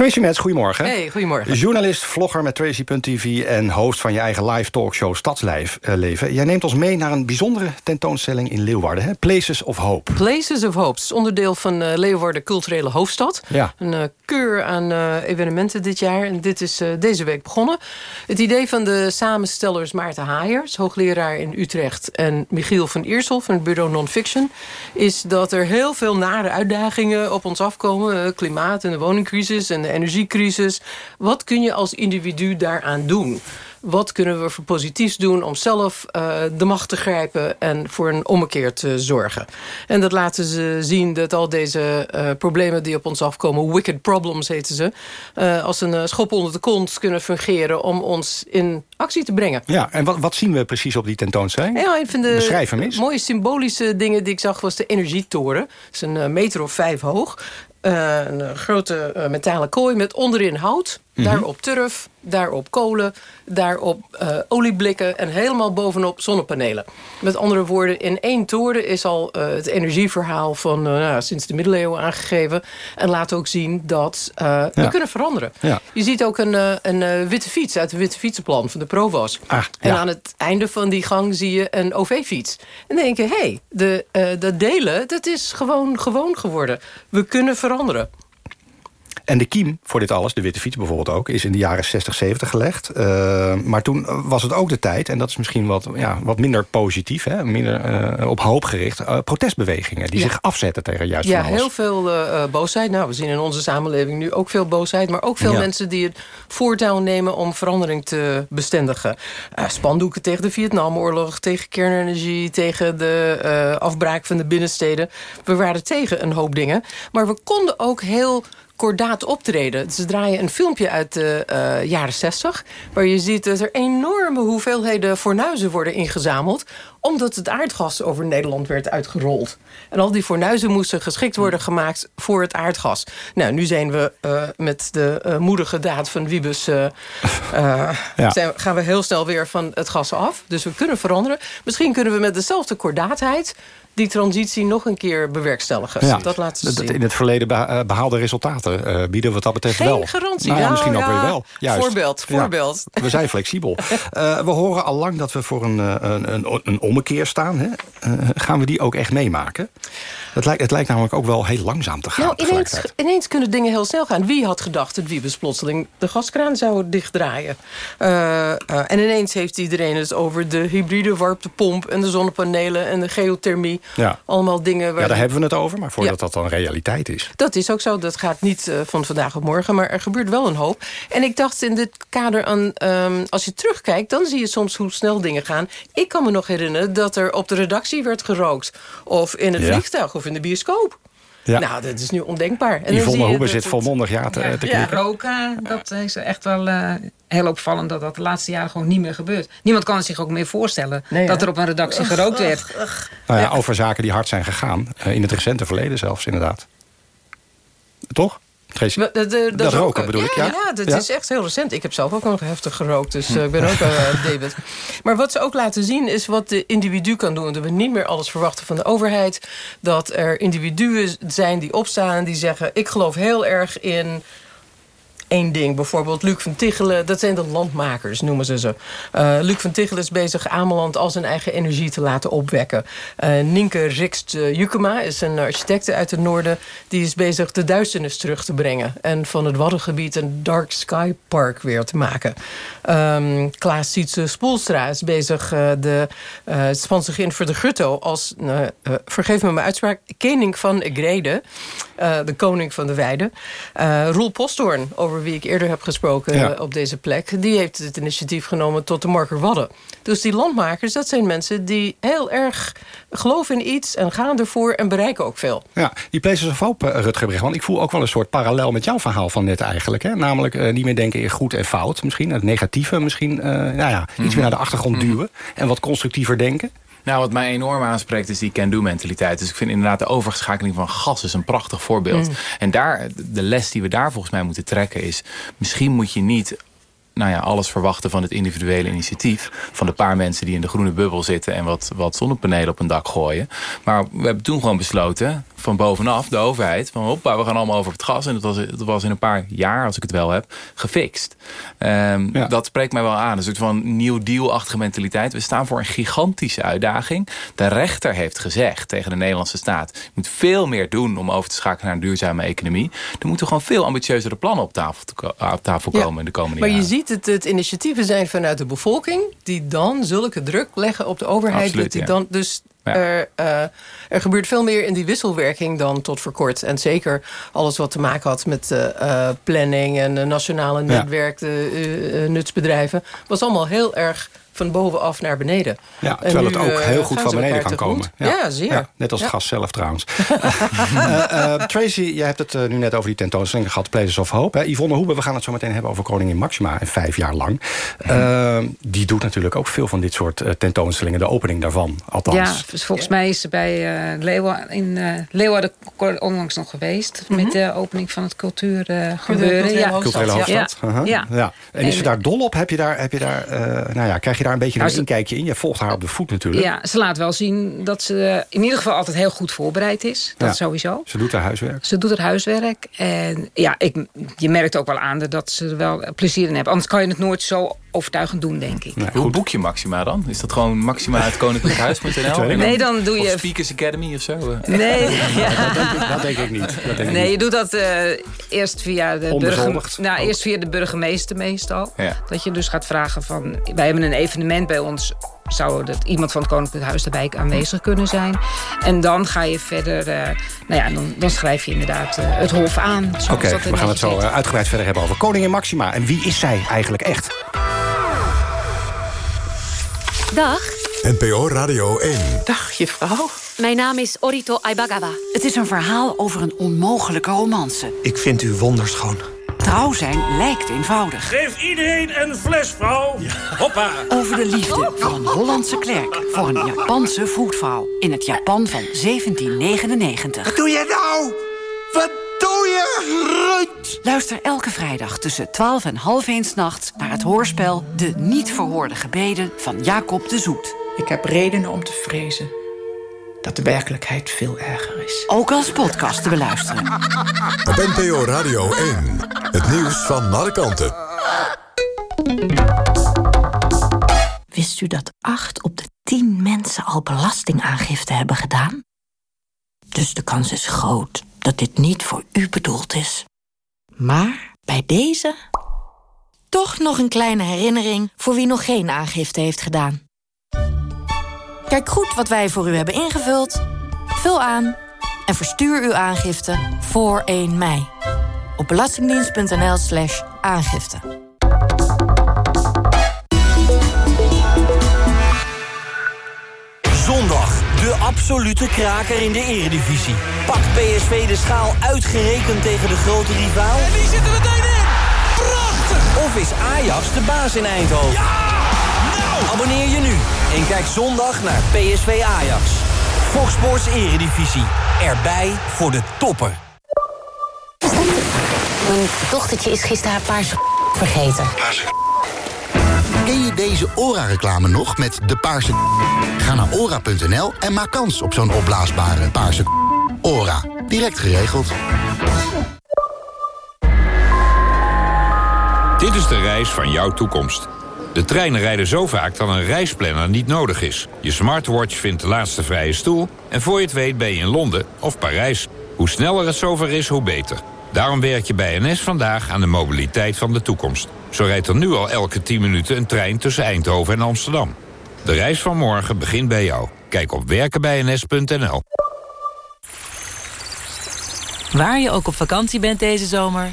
Tracy Metz, goedemorgen. Hey, goedemorgen. Journalist, vlogger met Tracy.tv en host van je eigen live talkshow Stadsleven. Jij neemt ons mee naar een bijzondere tentoonstelling in Leeuwarden. Hè? Places of Hope. Places of Hope, is onderdeel van eh, Leeuwarden Culturele Hoofdstad. Ja. Een eh, keur aan eh, evenementen dit jaar. En dit is eh, deze week begonnen. Het idee van de samenstellers Maarten Haaiers, hoogleraar in Utrecht... en Michiel van Iersel van het bureau Nonfiction... is dat er heel veel nare uitdagingen op ons afkomen. Eh, klimaat en de woningcrisis en de energiecrisis. Wat kun je als individu daaraan doen? Wat kunnen we voor positiefs doen om zelf eh, de macht te grijpen... en voor een ommekeer te zorgen? En dat laten ze zien dat al deze eh, problemen die op ons afkomen... wicked problems heten ze... eh, als een schop onder de kont kunnen fungeren... om ons in actie te brengen. Ja, en wat, wat zien we precies op die tentoonstelling? Ja, van de Beschrijf hem eens. mooie symbolische dingen die ik zag was de energietoren. Dat is een meter of vijf hoog. Eh, een grote eh, metalen kooi met onderin hout. Mhm. Daarop turf, daarop kolen, daarop eh, olieblikken... en helemaal bovenop zonnepanelen. Met andere woorden, in één toren is al eh, het energieverhaal... van eh, nou, sinds de middeleeuwen aangegeven. En laat ook zien dat we kunnen veranderen. Ja. Je ziet ook een, een witte fiets uit het witte fietsenplan van de Provo's. Ah, En ja. aan het einde van die gang zie je een OV-fiets. En dan denk je, hé, hey, de, dat delen, dat is gewoon gewoon geworden. We kunnen veranderen. En de kiem voor dit alles, de witte fiets bijvoorbeeld ook... is in de jaren 60, 70 gelegd. Eh, maar toen was het ook de tijd, en dat is misschien wat, ja, wat minder positief... Hè, minder eh, op hoop gericht, eh, protestbewegingen... die Ja. zich afzetten tegen juist ja, van alles. heel veel boosheid. Nou, we zien in onze samenleving nu ook veel boosheid. Maar ook veel Ja. mensen die het voortouw nemen om verandering te bestendigen. Spandoeken tegen de Vietnamoorlog, tegen kernenergie... tegen de afbraak van de binnensteden. We waren tegen een hoop dingen. Maar we konden ook heel kordaat optreden. Ze draaien een filmpje uit de eh, jaren 60... waar je ziet dat er enorme hoeveelheden fornuizen worden ingezameld... omdat het aardgas over Nederland werd uitgerold. En al die fornuizen moesten geschikt worden gemaakt voor het aardgas. Nou, nu zijn we eh, met de eh, moedige daad van [laughs] Ja. zijn, gaan we heel snel weer van het gas af. Dus we kunnen veranderen. Misschien kunnen we met dezelfde kordaatheid... die transitie nog een keer bewerkstelligen. Ja, Dat laten ze zien. In het verleden eh, behaalde resultaten eh, bieden wat dat betreft Geen wel. garantie. Nou ja, Nou misschien ook weer wel. Juist. voorbeeld, voorbeeld. we zijn flexibel. [laughs] Eh, we horen al lang dat we voor een, een, een, een ommekeer staan. Hè? Gaan we die ook echt meemaken? Het lijkt, het lijkt namelijk ook wel heel langzaam te gaan. Nou, ineens, ineens kunnen dingen heel snel gaan. Wie had gedacht dat Wiebes plotseling de gaskraan zou dichtdraaien? Uh, uh, en ineens heeft iedereen het over de hybride warmtepomp... en de zonnepanelen en de geothermie. Ja. Allemaal dingen... Waar ja, daar hebben we het over, maar voordat dat dan realiteit is. Dat is ook zo, dat gaat niet uh, van vandaag op morgen... maar er gebeurt wel een hoop. En ik dacht in dit kader aan... Um, als je terugkijkt, dan zie je soms hoe snel dingen gaan. Ik kan me nog herinneren dat er op de redactie werd gerookt. Of in het ja. vliegtuig of in de bioscoop. Ja. Nou, dat is nu ondenkbaar. En Yvonne Hoebe zit volmondig ja te, ja, te ja, roken, dat is echt wel uh, heel opvallend... dat dat de laatste jaren gewoon niet meer gebeurt. Niemand kan zich ook meer voorstellen nee, dat er op een redactie gerookt ugh, werd. Ugh. Nou ja, over zaken die hard zijn gegaan. Uh, in het recente verleden zelfs, inderdaad. Toch? Dat roken bedoel ja, ik, ja? Ja, dat ja? is echt heel recent. Ik heb zelf ook nog heftig gerookt, dus uh, ik ben ook uh, [laughs] David. Maar wat ze ook laten zien is wat de individu kan doen. Dat we niet meer alles verwachten van de overheid. Dat er individuen zijn die opstaan en die zeggen... ik geloof heel erg in één ding. Bijvoorbeeld Luc van Tichelen, dat zijn de landmakers, noemen ze ze. Uh, Luc van Tichelen is bezig Ameland al zijn eigen energie te laten opwekken. Uh, Nienke Rikst-Jukema is een architecte uit het noorden... die is bezig de duisternis terug te brengen... en van het Waddengebied een Dark Sky Park weer te maken. Um, Klaas Sietse Spoelstra is bezig uh, de uh, spant zich in voor de Grutto... als, vergeef me mijn uitspraak, koning van Egrede... de koning van de weide. Roel Posthoorn over wie ik eerder heb gesproken ja. op deze plek... die heeft het initiatief genomen tot de Marker Wadden. Dus die landmakers, dat zijn mensen die heel erg geloven in iets... en gaan ervoor en bereiken ook veel. Ja, die places of hope, Rutger Brecht. Want ik voel ook wel een soort parallel met jouw verhaal van net eigenlijk. Hè? Namelijk uh, niet meer denken in goed en fout misschien. Het negatieve misschien, uh, nou ja, iets mm -hmm. meer naar de achtergrond mm -hmm. duwen. En wat constructiever denken. Nou, wat mij enorm aanspreekt is die can-do-mentaliteit. Dus ik vind inderdaad de overschakeling van gas is een prachtig voorbeeld. Mm. En daar, de les die we daar volgens mij moeten trekken is... misschien moet je niet nou ja, alles verwachten van het individuele initiatief. Van de paar mensen die in de groene bubbel zitten... en wat, wat zonnepanelen op een dak gooien. Maar we hebben toen gewoon besloten, van bovenaf, de overheid... van hoppa, we gaan allemaal over het gas. En dat was, dat was in een paar jaar, als ik het wel heb, gefixt. Um, ja. Dat spreekt mij wel aan. Een soort van nieuw deal-achtige mentaliteit. We staan voor een gigantische uitdaging. De rechter heeft gezegd tegen de Nederlandse staat... je moet veel meer doen om over te schakelen naar een duurzame economie. Er moeten gewoon veel ambitieuzere plannen op tafel, te, op tafel komen ja, in de komende maar jaren. Maar je ziet het, het initiatieven zijn vanuit de bevolking... die dan zulke druk leggen op de overheid. Absoluut, dat die ja. dan, dus ja. er, uh, er gebeurt veel meer in die wisselwerking dan tot voor kort. En zeker alles wat te maken had met uh, planning... en de nationale netwerk, de nutsbedrijven... was allemaal heel erg van bovenaf naar beneden. Ja, terwijl nu, het ook heel goed van beneden kan komen. Ja, ja zeer. Ja, net als ja. het gas zelf trouwens. uh, [laughs] uh, Tracy, jij hebt het uh, nu net over die tentoonstelling gehad... Places of Hope. Hè? Yvonne Hoebe, we gaan het zo meteen hebben over Koningin Maxima... en vijf jaar lang. Mm. die doet natuurlijk ook veel van dit soort tentoonstellingen. De opening daarvan, althans. Ja, dus volgens mij is ze bij Leeuwarden, in Leeuwarden onlangs nog geweest... Mm -hmm. met de opening van het cultuurgebeuren. ja. Culturele hoofdstad. Ja. Uh -huh. ja. ja. En is ze daar dol op? Heb je daar, heb je daar, nou ja, krijg je daar een beetje een inkijkje in? Je volgt haar op de voet natuurlijk. Ja, ze laat wel zien dat ze in ieder geval altijd heel goed voorbereid is. Dat ja. sowieso. Ze doet haar huiswerk. Ze doet haar huiswerk. En ja, ik, je merkt ook wel aan dat ze er wel plezier in heeft. Anders kan je het nooit zo overtuigend doen, denk ik. Nee, Hoe boek je Maxima dan? Is dat gewoon Maxima uit Koninklijkhuis.nl? [laughs] nee, dan doe je... Of Speakers Academy of zo? Nee, [laughs] ja. dat, denk, ik niet. Dat denk nee, niet. je doet dat uh, eerst via de burgemeester. Nou, eerst via de burgemeester meestal. Ja. Dat je dus gaat vragen van... Wij hebben een evenement bij ons zou dat iemand van het Koninklijk Huis erbij aanwezig kunnen zijn. En dan ga je verder, uh, nou ja, dan, dan, schrijf je inderdaad uh, het hof aan. Oké, okay, we gaan het zo uh, uitgebreid verder hebben over Koningin Maxima. En wie is zij eigenlijk echt? Dag. NPO Radio 1. Dag, juffrouw. Mijn naam is Orito Aibagawa. Het is een verhaal over een onmogelijke romance. Ik vind u wonderschoon. Trouw zijn lijkt eenvoudig. Geef iedereen een fles, vrouw. Ja. Hoppa. Over de liefde van een Hollandse klerk voor een Japanse voetvrouw. In het Japan van 1799. Wat doe je nou? Wat doe je, Ruud? Luister elke vrijdag tussen 12 en half 1 nachts naar het hoorspel De Niet Verhoorde Gebeden van Jacob de Zoet. Ik heb redenen om te vrezen dat de werkelijkheid veel erger is. Ook als podcast te beluisteren. Op NPO Radio 1. Het nieuws van alle kanten. Wist u dat 8 op de 10 mensen al belastingaangifte hebben gedaan? Dus de kans is groot dat dit niet voor u bedoeld is. Maar bij deze... toch nog een kleine herinnering voor wie nog geen aangifte heeft gedaan. Kijk goed wat wij voor u hebben ingevuld. Vul aan en verstuur uw aangifte voor 1 mei. Op belastingdienst.nl slash aangifte. Zondag, de absolute kraker in de eredivisie. Pakt PSV de schaal uitgerekend tegen de grote rivaal? En die zitten meteen in! Prachtig! Of is Ajax de baas in Eindhoven? Ja! Nou! Abonneer je nu en kijk zondag naar PSV Ajax. Fox Sports Eredivisie. Erbij voor de toppen. Mijn dochtertje is gisteren haar paarse [laughs] vergeten. [laughs] Ken je deze ORA-reclame nog met de paarse [laughs] Ga naar ora.nl en maak kans op zo'n opblaasbare paarse ORA. Direct geregeld. Dit is de reis van jouw toekomst. De treinen rijden zo vaak dat een reisplanner niet nodig is. Je smartwatch vindt de laatste vrije stoel... en voor je het weet ben je in Londen of Parijs. Hoe sneller het zover is, hoe beter. Daarom werk je bij NS vandaag aan de mobiliteit van de toekomst. Zo rijdt er nu al elke 10 minuten een trein tussen Eindhoven en Amsterdam. De reis van morgen begint bij jou. Kijk op werkenbijns.nl. Waar je ook op vakantie bent deze zomer...